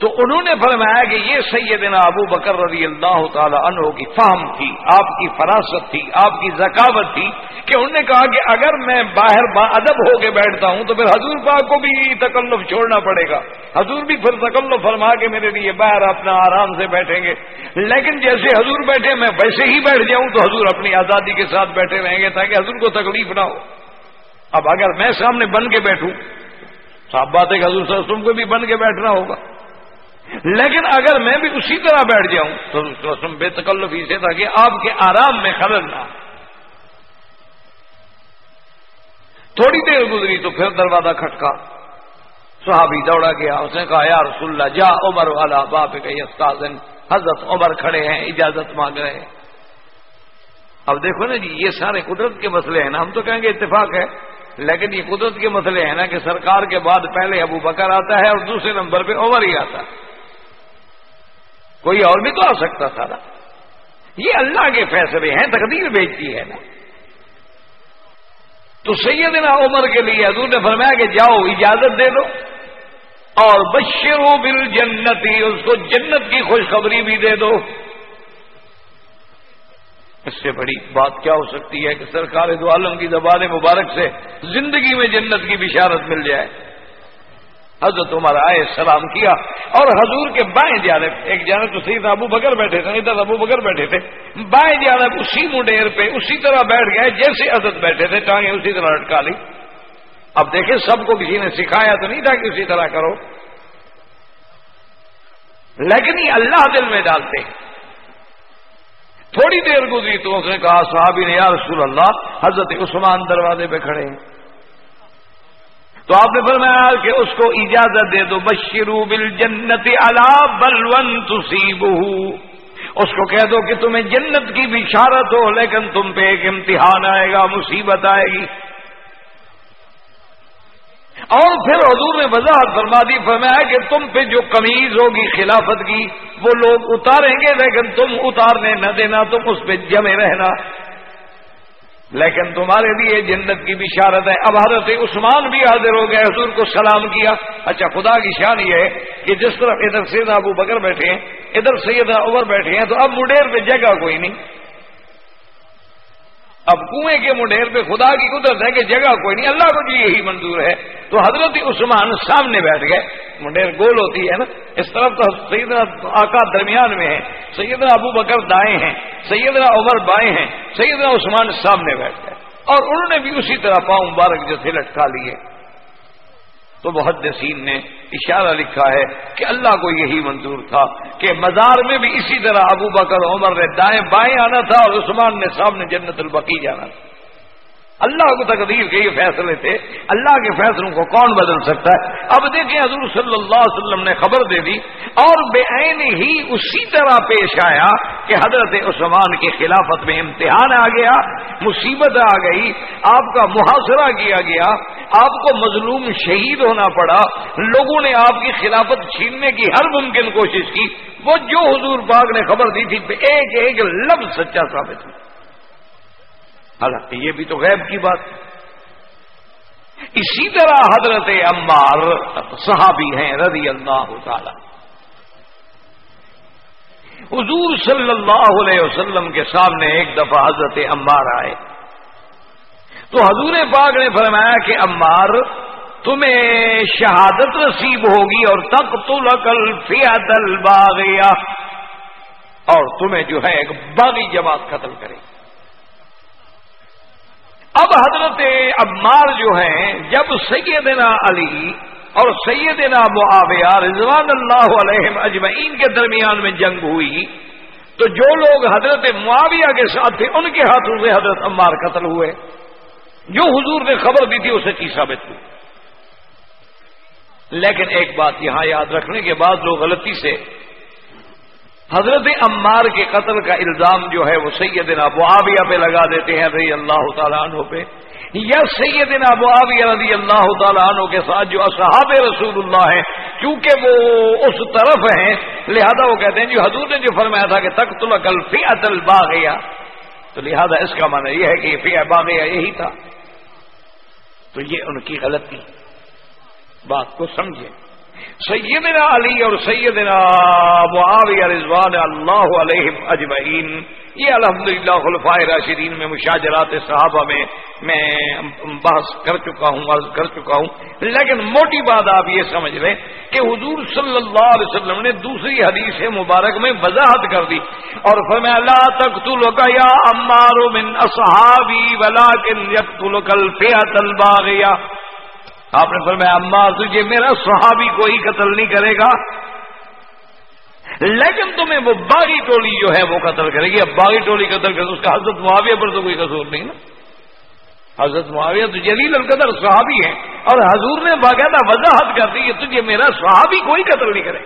تو انہوں نے فرمایا کہ یہ سیدنا ابو بکر رضی اللہ تعالی عنہ کی فہم تھی، آپ کی فراست تھی، آپ کی ذکاوت تھی کہ انہوں نے کہا کہ اگر میں باہر با ادب ہو کے بیٹھتا ہوں تو پھر حضور پاک کو بھی تکلف چھوڑنا پڑے گا۔ حضور بھی پھر تکلف فرما کے میرے لیے باہر اپنا آرام سے بیٹھیں گے۔ لیکن جیسے حضور بیٹھے، میں ویسے ہی بیٹھ جاؤں تو حضور اپنی آزادی کے ساتھ بیٹھے رہیں گے تاکہ حضور کو تکلیف نہ ہو۔ اب اگر میں سامنے بن کے بیٹھوں صاحب بات ہے کہ حضور صلی اللہ علیہ وسلم کو بھی بن کے بیٹھنا ہوگا۔ لیکن اگر میں بھی اسی طرح بیٹھ جاؤں، تو رسم بے تکلف سے تھا کہ آپ کے آرام میں خلل نہ تھوڑی دیر گزری تو پھر دروازہ کھٹکا۔ صحابی دوڑا گیا، اس نے کہا، یا رسول اللہ، جا عمر والا باپ کے استاد حضرت عمر کھڑے ہیں، اجازت مانگ رہے ہیں۔ اب دیکھو نا جی یہ سارے قدرت کے مسئلے ہیں نا۔ ہم تو کہیں گے اتفاق ہے، لیکن یہ قدرت کے مسئلے ہیں نا کہ سرکار کے بعد پہلے ابو بکر آتا ہے اور دوسرے نمبر پہ عمر ہی آتا ہے۔ کوئی اور بھی تو آ سکتا تھا نا؟ یہ اللہ کے فیصلے ہیں، تقدیر بیچتی ہے نا؟ تو سیدنا عمر کے لیے حضور نے فرمایا کہ جاؤ، اجازت دے دو۔ اور بشرو بل جنتی اس کو جنت کی خوشخبری بھی دے دو۔ اس سے بڑی بات کیا ہو سکتی ہے کہ سرکار دو عالم کی زبان مبارک سے زندگی میں جنت کی بشارت مل جائے۔ حضرت عمر آئے، سلام کیا اور حضور کے بائیں جانب ایک جانب تو سیدھا ابو بکر بیٹھے تھے، ادھر ابو بکر بیٹھے تھے، بائیں جانب اسی مڈیر پہ، اسی طرح بیٹھ گئے، جیسے حضرت بیٹھے تھے، ٹانگیں اسی طرح لٹکا لی۔ اب دیکھیں، سب کو کسی نے سکھایا تو نہیں تھا کہ اسی طرح کرو۔ لیکن یہ اللہ دل میں ڈالتے۔ تھوڑی دیر گزری تو اس نے کہا، صحابی نے، یا رسول اللہ، حضرت عثمان دروازے پہ کھڑے ہیں۔ تو آپ نے فرمایا کہ اس کو اجازت دے دو، بشرو بل جنت اللہ بلون تصیب اس کو کہہ دو کہ تمہیں جنت کی بشارت ہو، لیکن تم پہ ایک امتحان آئے گا، مصیبت آئے گی۔ اور پھر حضور نے وضاحت فرما دی، فرمایا کہ تم پہ جو قمیض ہوگی، خلافت کی، وہ لوگ اتاریں گے، لیکن تم اتارنے نہ دینا، تم اس پہ جمے رہنا۔ لیکن تمہارے لیے جنت کی بشارت ہے۔ اب حضرت عثمان بھی حاضر ہو گئے، حضور کو سلام کیا۔ اچھا خدا کی شان یہ ہے کہ جس طرح ادھر سیدنا ابو بکر بیٹھے ہیں، ادھر سیدنا عمر بیٹھے ہیں، تو اب مڈیر پہ جگہ کوئی نہیں۔ اب کنویں کے منڈیر پہ خدا کی قدرت ہے کہ جگہ کوئی نہیں، اللہ کو جی یہی منظور ہے۔ تو حضرت عثمان سامنے بیٹھ گئے منڈیر گول ہوتی ہے نا۔ اس طرف تو سیدنا آقا درمیان میں ہے، سیدنا ابو بکر دائیں ہیں، سیدنا عمر بائیں ہیں، سیدنا عثمان سامنے بیٹھ گئے۔ اور انہوں نے بھی اسی طرح پاؤں مبارک جیسے لٹکا لیے۔ تو محدثین نے اشارہ لکھا ہے کہ اللہ کو یہی منظور تھا کہ مزار میں بھی اسی طرح ابو بکر عمر نے دائیں بائیں آنا تھا اور عثمان نے سامنے جنت البقی جانا تھا۔ اللہ کو تقدیر کے یہ فیصلے تھے۔ اللہ کے فیصلوں کو کون بدل سکتا ہے؟ اب دیکھیں حضور صلی اللہ علیہ وسلم نے خبر دے دی اور بے عین ہی اسی طرح پیش آیا کہ حضرت عثمان کی خلافت میں امتحان آ گیا، مصیبت آ گئی، آپ کا محاصرہ کیا گیا، آپ کو مظلوم شہید ہونا پڑا، لوگوں نے آپ کی خلافت چھیننے کی ہر ممکن کوشش کی۔ وہ جو حضور باغ نے خبر دی تھی، ایک ایک لفظ سچا ثابت ہوا۔ حالانکہ یہ بھی تو غیب کی بات اسی طرح حضرت عمار صحابی ہیں رضی اللہ تعالی۔ حضور صلی اللہ علیہ وسلم کے سامنے ایک دفعہ حضرت عمار آئے۔ تو حضور پاک نے فرمایا کہ عمار، تمہیں شہادت نصیب ہوگی اور تک تو لکل فیادل اور تمہیں جو ہے ایک باغی جماعت قتل کرے۔ گی اب حضرت عمار جو ہیں، جب سیدنا علی اور سیدنا معاویہ رضوان اللہ علیہ اجمعین کے درمیان میں جنگ ہوئی، تو جو لوگ حضرت معاویہ کے ساتھ تھے، ان کے ہاتھوں سے حضرت عمار قتل ہوئے۔ جو حضور نے خبر دی تھی وہ سچی ثابت ہوئی۔ لیکن ایک بات یہاں یاد رکھنے کے بعد لوگ غلطی سے حضرت عمار کے قتل کا الزام جو ہے وہ سیدنا معاویہ پہ لگا دیتے ہیں رضی اللہ تعالیٰ عنہ پہ۔ یا سیدنا معاویہ رضی اللہ تعالیٰ عنہ کے ساتھ جو اصحاب رسول اللہ ہیں کیونکہ وہ اس طرف ہیں، لہذا وہ کہتے ہیں، جو حضور نے جو فرمایا تھا کہ تک تل کل فی اتل تو لہذا اس کا معنی یہ ہے کہ فی باغیا یہی تھا۔ تو یہ ان کی غلطی۔ بات کو سمجھے سیدنا علی اور سیدنا معاویہ رضوان اللہ علیہ اجمعین۔ یہ الحمد للہ راشدین میں مشاجرات صحابہ میں میں بحث کر چکا ہوں، عرض کر چکا ہوں۔ لیکن موٹی بات آپ یہ سمجھ لیں کہ حضور صلی اللہ علیہ وسلم نے دوسری حدیث مبارک میں وضاحت کر دی اور فرمایا، لا تقتلک یا عمار من اصحابی ولکن یقتلک الفئۃ الباغیہ۔ آپ نے فرمایا عمار تجھے میرا صحابی کوئی قتل نہیں کرے گا۔ لیکن تمہیں وہ باغی ٹولی جو ہے وہ قتل کرے گی۔ اب باغی ٹولی قتل کرے اس کا حضرت معاویہ پر تو کوئی قصور نہیں نا۔ حضرت معاویہ تو جلیل القدر صحابی ہے اور حضور نے باقاعدہ وضاحت کر دی کہ تجھے میرا صحابی کوئی قتل نہیں کرے۔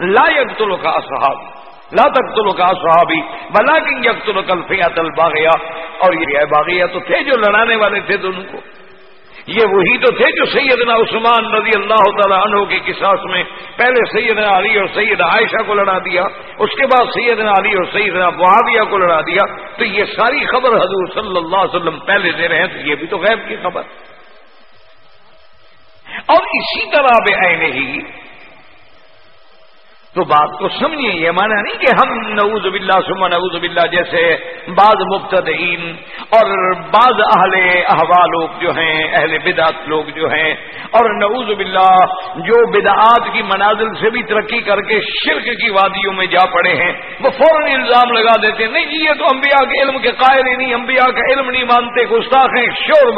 لا یقتلو کا صحابی لا تقتلو کا صحابی بلا کنگ یقتلو کل فیات الباغیہ۔ اور یہ باغیہ تو تھے جو لڑانے والے تھے دونوں کو۔ یہ وہی تو تھے جو سیدنا عثمان رضی اللہ تعالیٰ عنہ کے قصاص میں پہلے سیدنا علی اور سیدہ عائشہ کو لڑا دیا، اس کے بعد سیدنا علی اور سیدنا معاویہ کو لڑا دیا۔ تو یہ ساری خبر حضور صلی اللہ علیہ وسلم پہلے دے رہے ہیں، تو یہ بھی تو غیب کی خبر۔ اور اسی طرح بے ہی تو بات کو سمجھیے، یہ مانا نہیں کہ ہم نعوذ باللہ سما نعوذ باللہ جیسے بعض مبتدئین اور بعض اہل احوا لوگ جو ہیں، اہل بدعت لوگ جو ہیں اور نعوذ باللہ جو بدعات کی منازل سے بھی ترقی کر کے شرک کی وادیوں میں جا پڑے ہیں، وہ فوراً الزام لگا دیتے ہیں، نہیں جی، یہ تو انبیاء کے علم کے قائل ہی نہیں، انبیاء کا علم نہیں مانتے گستاخ ہیں شور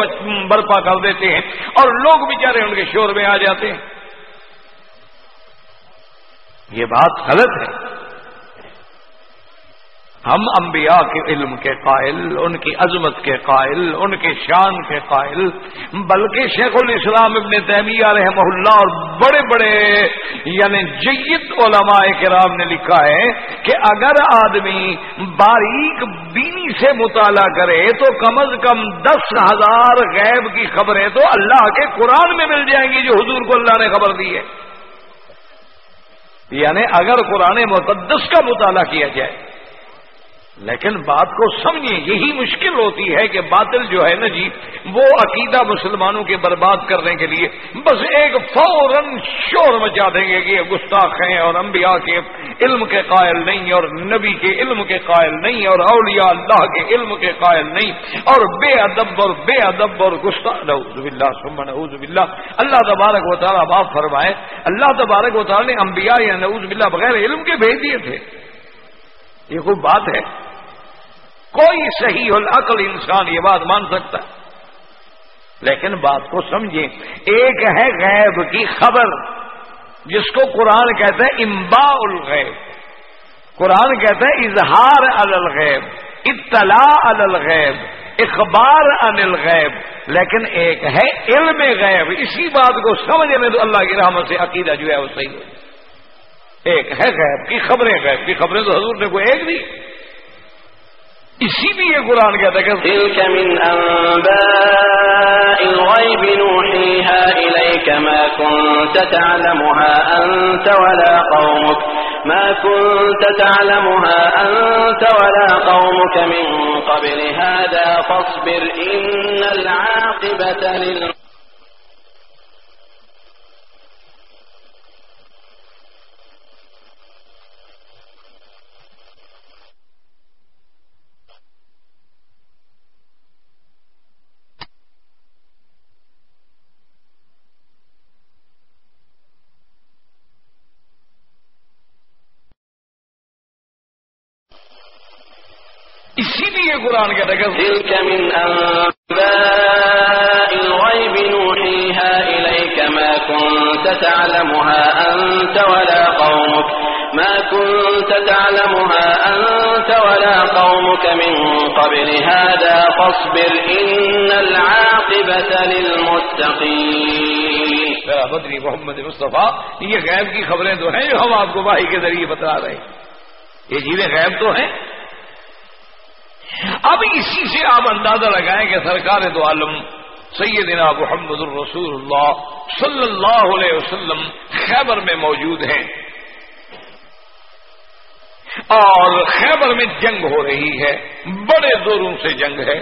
برپا کر دیتے ہیں اور لوگ بیچارے ان کے شور میں آ جاتے ہیں۔ یہ بات غلط ہے۔ ہم انبیاء کے علم کے قائل، ان کی عظمت کے قائل، ان کے شان کے قائل، بلکہ شیخ الاسلام ابن تیمیہ رحمہ اللہ اور بڑے بڑے یعنی جید علماء کرام نے لکھا ہے کہ اگر آدمی باریک بینی سے مطالعہ کرے تو کم از کم دس ہزار غیب کی خبریں تو اللہ کے قرآن میں مل جائیں گی جو حضور کو اللہ نے خبر دی ہے۔ یعنی اگر قرآن مقدس کا مطالعہ کیا جائے لیکن بات کو سمجھیں، یہی مشکل ہوتی ہے کہ باطل جو ہے نا جی وہ عقیدہ مسلمانوں کے برباد کرنے کے لیے بس ایک فوراً شور مچا دیں گے کہ گستاخ ہیں اور انبیاء کے علم کے قائل نہیں اور نبی کے علم کے قائل نہیں اور اولیاء اللہ کے علم کے قائل نہیں اور بے ادب اور بے ادب اور گستاخ۔ نعوذ باللہ اللہ تبارک و تعالیٰ باپ فرمائے۔ اللہ تبارک و تعالیٰ نے انبیاء یا نعوذ باللہ بغیر علم کے بھیج دیے تھے۔ یہ کوئی بات ہے؟ کوئی صحیح العقل انسان یہ بات مان سکتا ہے۔ لیکن بات کو سمجھیں، ایک ہے غیب کی خبر، جس کو قرآن کہتا ہے امبا الغیب۔ قرآن کہتا ہے اظہار الغیب، اطلاع الغیب، اخبار ان الغیب۔ لیکن ایک ہے علم غیب۔ اسی بات کو سمجھنے میں تو اللہ کی رحمت سے عقیدہ جو ہے وہ صحیح ہو ایک ہے غیب کی خبریں، غیب کی خبریں تو حضور نے کوئی ایک دی اسی لیے قرآن کہتا ہے کہ تلك من انباء الغیب نوحیها الیک ما كنت تعلمها انت ولا قومك ما كنت تعلمها انت ولا قومك من قبل هذا فاصبر ان العاقبة للمتقين. اسی لیے قرآن ما كنت تعلمها أنت ولا قومك ما كنت تعلمها أنت ولا قومك من قبل هذا فاصبر إن العاقبة للمتقين بدری محمد مصطفیٰ یہ غیب کی خبریں تو ہیں جو ہم آپ کو بھائی کے ذریعے بتا رہے ہیں۔ یہ چیزیں غیب تو ہیں اب اسی سے آپ اندازہ لگائیں کہ سرکار دو عالم سیدنا محمد الرسول اللہ صلی اللہ علیہ وسلم خیبر میں موجود ہیں اور خیبر میں جنگ ہو رہی ہے، بڑے زوروں سے جنگ ہے۔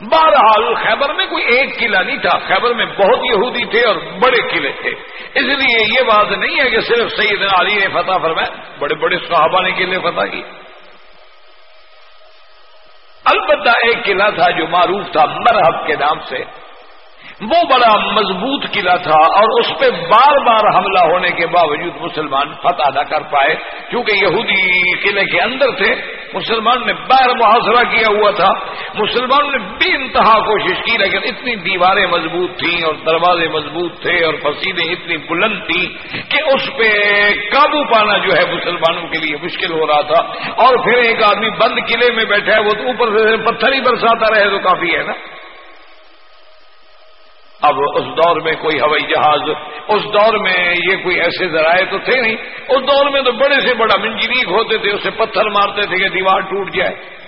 بہرحال خیبر میں کوئی ایک قلعہ نہیں تھا، خیبر میں بہت یہودی تھے اور بڑے قلعے تھے۔ اس لیے یہ بات نہیں ہے کہ صرف سید علی نے فتح فرمایا، بڑے بڑے صحابہ نے قلعے فتح کی البتہ ایک قلعہ تھا جو معروف تھا مرحب کے نام سے۔ وہ بڑا مضبوط قلعہ تھا اور اس پہ بار بار حملہ ہونے کے باوجود مسلمان فتح نہ کر پائے، کیونکہ یہودی قلعے کے اندر تھے۔ مسلمان نے باہر محاصرہ کیا ہوا تھا۔ مسلمانوں نے بے انتہا کوشش کی، لیکن اتنی دیواریں مضبوط تھیں اور دروازے مضبوط تھے اور فصیدیں اتنی بلند تھیں کہ اس پہ قابو پانا جو ہے مسلمانوں کے لیے مشکل ہو رہا تھا۔ اور پھر ایک آدمی بند قلعے میں بیٹھا ہے، وہ تو اوپر سے پتھر ہی برساتا رہے تو کافی ہے نا۔ اب اس دور میں کوئی ہوائی جہاز، اس دور میں یہ کوئی ایسے ذرائع تو تھے نہیں۔ اس دور میں تو بڑے سے بڑا منجریک ہوتے تھے، اسے پتھر مارتے تھے کہ دیوار ٹوٹ جائے۔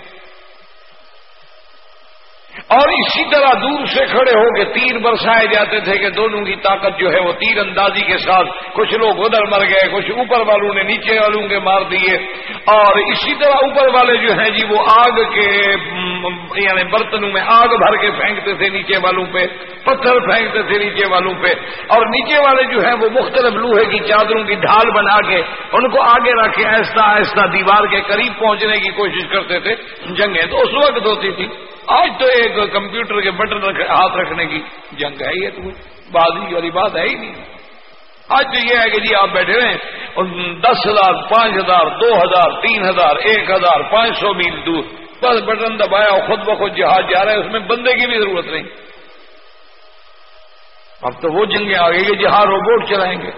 اور اسی طرح دور سے کھڑے ہو کے تیر برسائے جاتے تھے کہ دونوں کی طاقت جو ہے وہ تیر اندازی کے ساتھ کچھ لوگ ادھر مر گئے، کچھ اوپر والوں نے نیچے والوں کے مار دیے۔ اور اسی طرح اوپر والے جو ہیں جی وہ آگ کے یعنی برتنوں میں آگ بھر کے پھینکتے تھے نیچے والوں پہ، پتھر پھینکتے تھے نیچے والوں پہ۔ اور نیچے والے جو ہیں وہ مختلف لوہے کی چادروں کی ڈھال بنا کے ان کو آگے رکھ کے آہستہ آہستہ دیوار کے قریب پہنچنے کی کوشش کرتے تھے جنگیں تو اس وقت ہوتی تھی۔ آج تو ایک کمپیوٹر کے بٹن ہاتھ رکھنے کی جنگ ہے یہ تو۔ بازی والی بات ہے ہی نہیں۔ آج تو یہ ہے کہ جی آپ بیٹھے رہے دس ہزار، پانچ ہزار، دو ہزار، تین ہزار، ایک ہزار، پانچ سو میل دور۔ بس بٹن دبایا خود بخود جہاز جا رہا ہے، اس میں بندے کی بھی ضرورت نہیں۔ اب تو وہ جنگیں آ گئی کہ جہاں روبوٹ چلائیں گے۔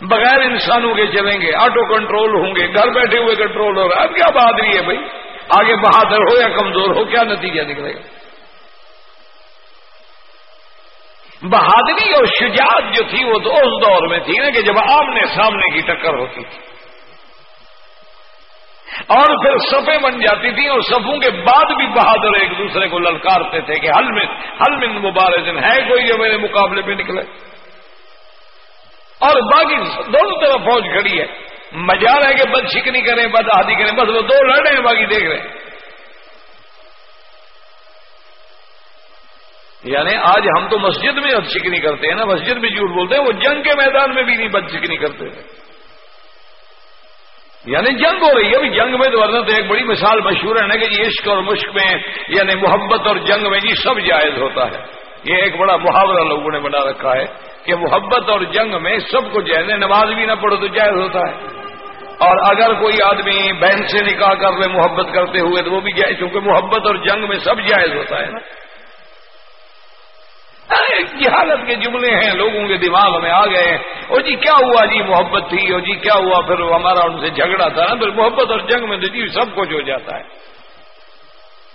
بغیر انسانوں کے چلیں گے، آٹو کنٹرول ہوں گے، گھر بیٹھے ہوئے کنٹرول ہو رہا ہے۔ اب کیا بات نہیں ہے بھائی؟ آگے بہادر ہو یا کمزور ہو، کیا نتیجہ نکلے گا؟ بہادری اور شجاعت جو تھی وہ تو اس دور میں تھی نا کہ جب آمنے سامنے کی ٹکر ہوتی تھی۔ اور پھر صفیں بن جاتی تھیں اور صفوں کے بعد بھی بہادر ایک دوسرے کو للکارتے تھے کہ حل میں حل میں مبارزن ہے کوئی جو میرے مقابلے میں نکلے۔ اور باقی دونوں طرف فوج کھڑی ہے۔ مجال ہے کہ بد شکنی کریں بد آدی کریں، بس وہ دو لڑے ہیں، باقی دیکھ رہے ہیں۔ یعنی آج ہم تو مسجد میں بد شکنی کرتے ہیں نا، مسجد میں جھوٹ بولتے ہیں، وہ جنگ کے میدان میں بھی نہیں بد شکنی کرتے۔ ہیں یعنی جنگ ہو رہی ہے۔ ابھی جنگ میں تو ورنہ تو ایک بڑی مثال مشہور ہے نا کہ جی عشق اور مشق میں یعنی محبت اور جنگ میں جی سب جائز ہوتا ہے۔ یہ ایک بڑا محاورہ لوگوں نے بنا رکھا ہے کہ محبت اور جنگ میں سب کو جائز نماز بھی نہ پڑھو تو جائز ہوتا ہے۔ اور اگر کوئی آدمی بہن سے نکاح کر لے، محبت کرتے ہوئے تو وہ بھی جائز، کیونکہ محبت اور جنگ میں سب جائز ہوتا ہے۔ نا حالت کے جملے ہیں، لوگوں کے دماغ میں آ گئے او جی کیا ہوا؟ جی محبت تھی او جی کیا ہوا؟ پھر ہمارا ان سے جھگڑا تھا نا۔ پھر محبت اور جنگ میں تو جی سب کچھ ہو جاتا ہے۔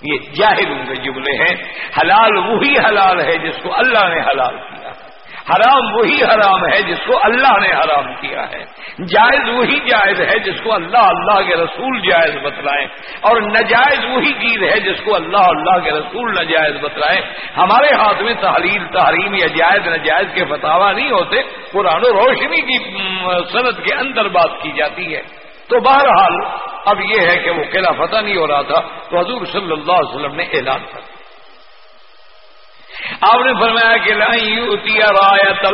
یہ جاہلوں کے جملے ہیں۔ حلال وہی حلال ہے جس کو اللہ نے حلال کیا۔ ہے حرام وہی حرام ہے جس کو اللہ نے حرام کیا ہے۔ جائز وہی جائز ہے جس کو اللہ اللہ کے رسول جائز بتلائیں۔ اور نجائز وہی چیز ہے جس کو اللہ اللہ کے رسول نجائز بتلائیں۔ ہمارے ہاتھ میں تحلیل، تحریم یا جائز، نجائز کے فتوا نہیں ہوتے۔ قرآن و روشنی کی صنعت کے اندر بات کی جاتی ہے۔ تو بہرحال اب یہ ہے کہ وہ قلعہ فتح نہیں ہو رہا تھا تو حضور صلی اللہ علیہ وسلم نے اعلان کر دیا۔ آپ نے فرمایا کہ لائی رایت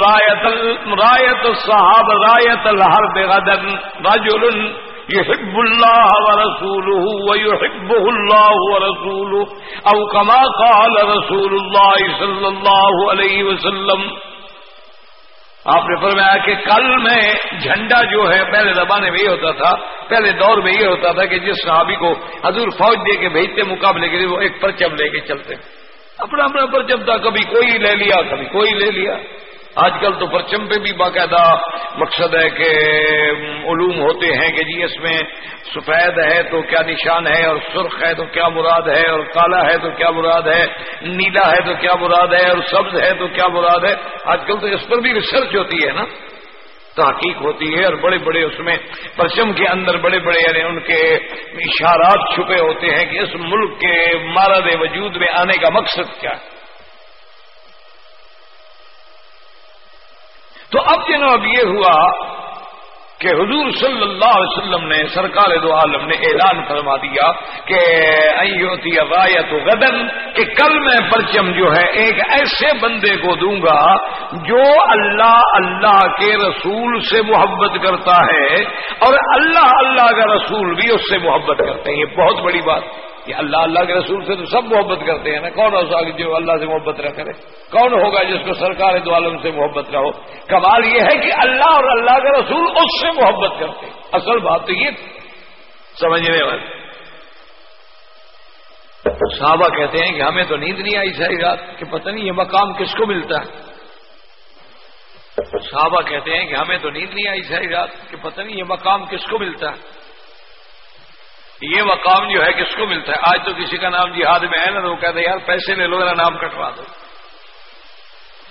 رایت رایت صاحب رایت الحر غدن. رجل يحب الله ورسوله ويحبه الله ورسوله او كما قال رسول الله صلى الله عليه وسلم. آپ نے فرمایا کہ کل میں جھنڈا جو ہے، پہلے زمانے میں یہ ہوتا تھا، پہلے دور میں یہ ہوتا تھا کہ جس صحابی کو حضور فوج دے کے بھیجتے، مقابلے کے لیے وہ ایک پرچم لے کے چلتے۔ ہیں اپنا اپنا پرچم تھا کبھی کوئی لے لیا، کبھی کوئی لے لیا۔ آج کل تو پرچم پہ بھی باقاعدہ مقصد ہے کہ علوم ہوتے ہیں کہ جی اس میں سفید ہے تو کیا نشان ہے، اور سرخ ہے تو کیا مراد ہے، اور کالا ہے تو کیا مراد ہے، نیلا ہے تو کیا مراد ہے، اور سبز ہے تو کیا مراد ہے۔ آج کل تو اس پر بھی ریسرچ ہوتی ہے نا۔ تحقیق ہوتی ہے اور بڑے بڑے اس میں پرچم کے اندر بڑے بڑے یعنی ان کے اشارات چھپے ہوتے ہیں کہ اس ملک کے مارد وجود میں آنے کا مقصد کیا ہے۔ تو اب جناب یہ ہوا کہ حضور صلی اللہ علیہ وسلم نے سرکار دو عالم نے اعلان فرما دیا کہ ایوتی رایت غدن، کہ کل میں پرچم جو ہے ایک ایسے بندے کو دوں گا جو اللہ اللہ کے رسول سے محبت کرتا ہے اور اللہ اللہ کا رسول بھی اس سے محبت کرتے ہیں۔ یہ بہت بڑی بات۔ کہ اللہ اللہ کے رسول سے تو سب محبت کرتے ہیں نا۔ کون ہوگا جو اللہ سے محبت نہ کرے؟ کون ہوگا جس کو سرکار دو عالم سے محبت نہ ہو؟ کمال یہ ہے کہ اللہ اور اللہ کے رسول اس سے محبت کرتے ہیں۔ اصل بات تو یہ سمجھنے والے صحابہ کہتے ہیں کہ ہمیں تو نیند نہیں آئی ساری رات، کہ پتہ نہیں یہ مقام کس کو ملتا ہے۔ صحابہ کہتے ہیں کہ ہمیں تو نیند نہیں آئی ساری رات، کہ پتہ نہیں یہ مقام کس کو ملتا ہے۔ یہ مقام جو ہے کس کو ملتا ہے؟ آج تو کسی کا نام جہاد میں ہے نا، تو وہ کہتے ہیں، یار پیسے لے لو میرا نام کٹوا دو۔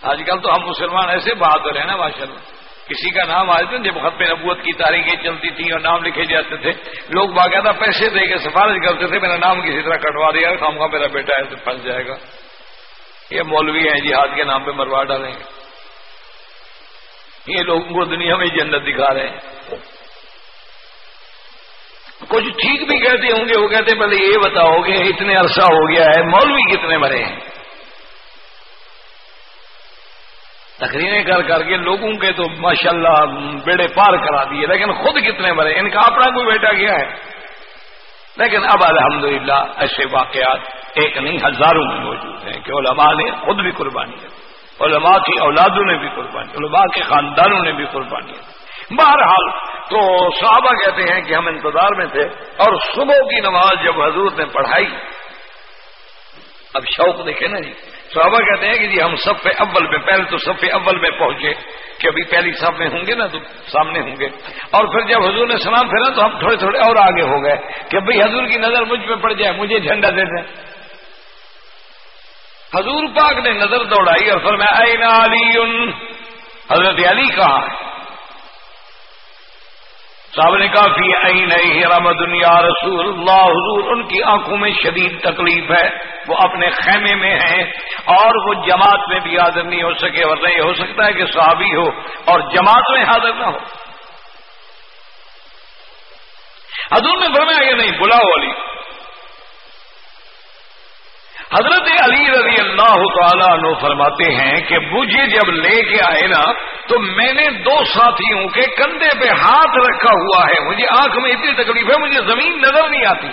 آج کل تو ہم مسلمان ایسے بہادر ہیں نا ماشاء اللہ کسی کا نام آج جب ختم نبوت کی تاریخیں چلتی تھیں اور نام لکھے جاتے تھے، لوگ باقاعدہ پیسے دے کے سفارش کرتے تھے، میرا نام کسی طرح کٹوا دیا خام کا میرا بیٹا ہے تو پھنس جائے گا۔ یہ مولوی ہیں، جہاد کے نام پہ مروا ڈالیں گے۔ یہ لوگوں کو دنیا میں جنت دکھا رہے ہیں۔ کچھ ٹھیک بھی کہتے ہوں گے، وہ کہتے ہیں، پہلے یہ بتاؤ گے اتنے عرصہ ہو گیا ہے، مولوی کتنے مرے ہیں؟ تقریریں کر کر کے لوگوں کے تو ماشاءاللہ بیڑے پار کرا دیے، لیکن خود کتنے مرے؟ ان کا اپنا کوئی بیٹا گیا ہے؟ لیکن اب الحمدللہ ایسے واقعات ایک نہیں، ہزاروں میں موجود ہیں کہ علماء نے خود بھی قربانی ہے علماء کی اولادوں نے بھی قربانی علماء کے خاندانوں نے بھی قربانی ہے بہرحال تو صحابہ کہتے ہیں کہ ہم انتظار میں تھے اور صبح کی نماز جب حضور نے پڑھائی، اب شوق دیکھے نا جی۔ صحابہ کہتے ہیں کہ جی ہم سب پہ اول میں، پہلے تو سب پہ اول میں پہنچے کہ ابھی پہلی سب میں ہوں گے نا تو سامنے ہوں گے۔ اور پھر جب حضور نے سلام پھیرا تو ہم تھوڑے تھوڑے اور آگے ہو گئے کہ بھئی حضور کی نظر مجھ پہ پڑ جائے، مجھے جھنڈا دے دیں۔ حضور پاک نے نظر دوڑائی اور پھر میں علی؟ حضرت علی کہا صاحب نے کہا، فی آئی نہیں دنیا رسول اللہ، حضور، ان کی آنکھوں میں شدید تکلیف ہے۔ وہ اپنے خیمے میں ہیں اور وہ جماعت میں بھی حاضر نہیں ہو سکے اور نہیں ہو سکتا ہے کہ صحابی ہو اور جماعت میں حاضر نہ ہو۔ حضور نے فرمایا کہ نہیں، بلاؤ علی۔ حضرت علی رضی اللہ تعالیٰ عنہ فرماتے ہیں کہ مجھے جب لے کے آئے نا تو میں نے دو ساتھیوں کے کندھے پہ ہاتھ رکھا ہوا ہے۔ مجھے آنکھ میں اتنی تکلیف ہے، مجھے زمین نظر نہیں آتی۔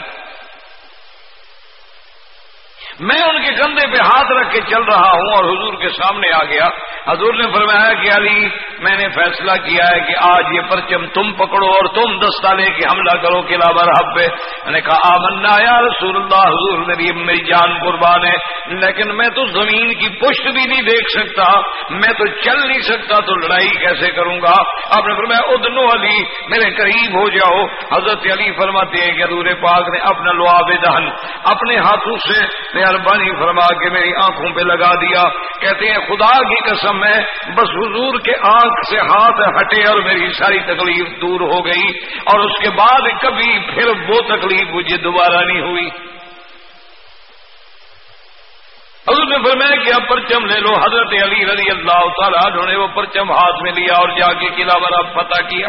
میں ان کے کندھے پہ ہاتھ رکھ کے چل رہا ہوں اور حضور کے سامنے آ گیا۔ حضور نے فرمایا کہ علی، میں نے فیصلہ کیا ہے کہ آج یہ پرچم تم پکڑو اور تم دستہ لے کے حملہ کرو قلعہ برحب پہ میں نے کہا، آمنا یا رسول اللہ حضور میری میری جان قربان ہے۔ لیکن میں تو زمین کی پشت بھی نہیں دیکھ سکتا۔ میں تو چل نہیں سکتا، تو لڑائی کیسے کروں گا؟ آپ نے فرمایا، ادنو علی، میرے قریب ہو جاؤ۔ حضرت علی فرماتے ہیں کہ حضور پاک نے اپنا لواب دہن، اپنے ہاتھوں سے مہربانی فرما کے میری آنکھوں پہ لگا دیا۔ کہتے ہیں، خدا کی قسم ہے، بس حضور کے آنکھ سے ہاتھ ہٹے اور میری ساری تکلیف دور ہو گئی۔ اور اس کے بعد کبھی پھر وہ تکلیف مجھے دوبارہ نہیں ہوئی۔ حضور نے فرمایا کہ اب پرچم لے لو۔ حضرت علی رضی اللہ تعالیٰ نے وہ پرچم ہاتھ میں لیا اور جا کے قلعہ برا فتح کیا۔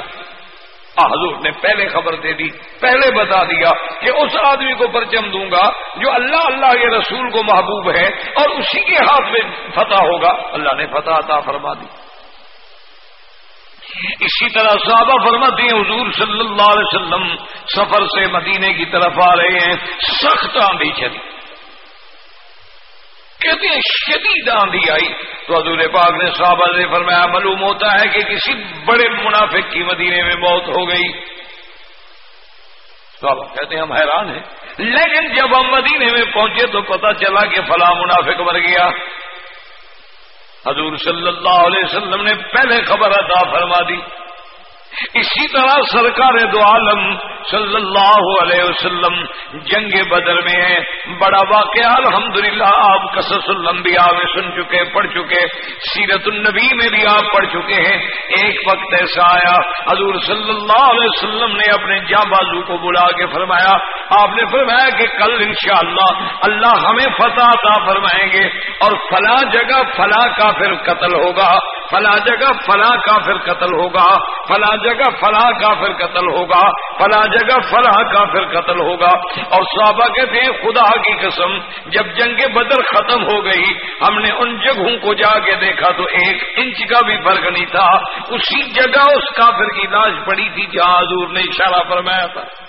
حضور نے پہلے خبر دے دی، پہلے بتا دیا کہ اس آدمی کو پرچم دوں گا جو اللہ اللہ کے رسول کو محبوب ہے اور اسی کے ہاتھ میں فتح ہوگا۔ اللہ نے فتح عطا فرما دی۔ اسی طرح صحابہ فرماتے ہیں، حضور صلی اللہ علیہ وسلم سفر سے مدینے کی طرف آ رہے ہیں، سخت آندھی چلی۔ کہتے ہیں شدید آندھی آئی تو حضور پاک نے صحابہ سے فرمایا، معلوم ہوتا ہے کہ کسی بڑے منافق کی مدینے میں موت ہو گئی۔ صحابہ کہتے ہیں ہم حیران ہیں۔ لیکن جب ہم مدینے میں پہنچے تو پتہ چلا کہ فلاں منافق مر گیا۔ حضور صلی اللہ علیہ وسلم نے پہلے خبر عطا فرما دی۔ اسی طرح سرکار دو عالم صلی اللہ علیہ وسلم جنگ بدر میں ہے بڑا واقعہ، الحمدللہ، آپ قصص الانبیاء میں سن چکے، پڑھ چکے۔ سیرت النبی میں بھی آپ پڑھ چکے ہیں۔ ایک وقت ایسا آیا، حضور صلی اللہ علیہ وسلم نے اپنے جاں بازو کو بلا کے فرمایا۔ آپ نے فرمایا کہ کل انشاءاللہ اللہ ہمیں فتح عطا فرمائیں گے اور فلاں جگہ فلاں کا پھر قتل ہوگا۔ فلاں جگہ فلاں کافر قتل ہوگا۔ فلاں جگہ فلاں کافر قتل ہوگا، فلاں جگہ فلاں کافر قتل ہوگا۔ اور صحابہ کہتے ہیں، خدا کی قسم، جب جنگ بدر ختم ہو گئی، ہم نے ان جگہوں کو جا کے دیکھا تو ایک انچ کا بھی فرق نہیں تھا۔ اسی جگہ اس کافر کی لاش پڑی تھی جہاں حضور نے اشارہ فرمایا تھا۔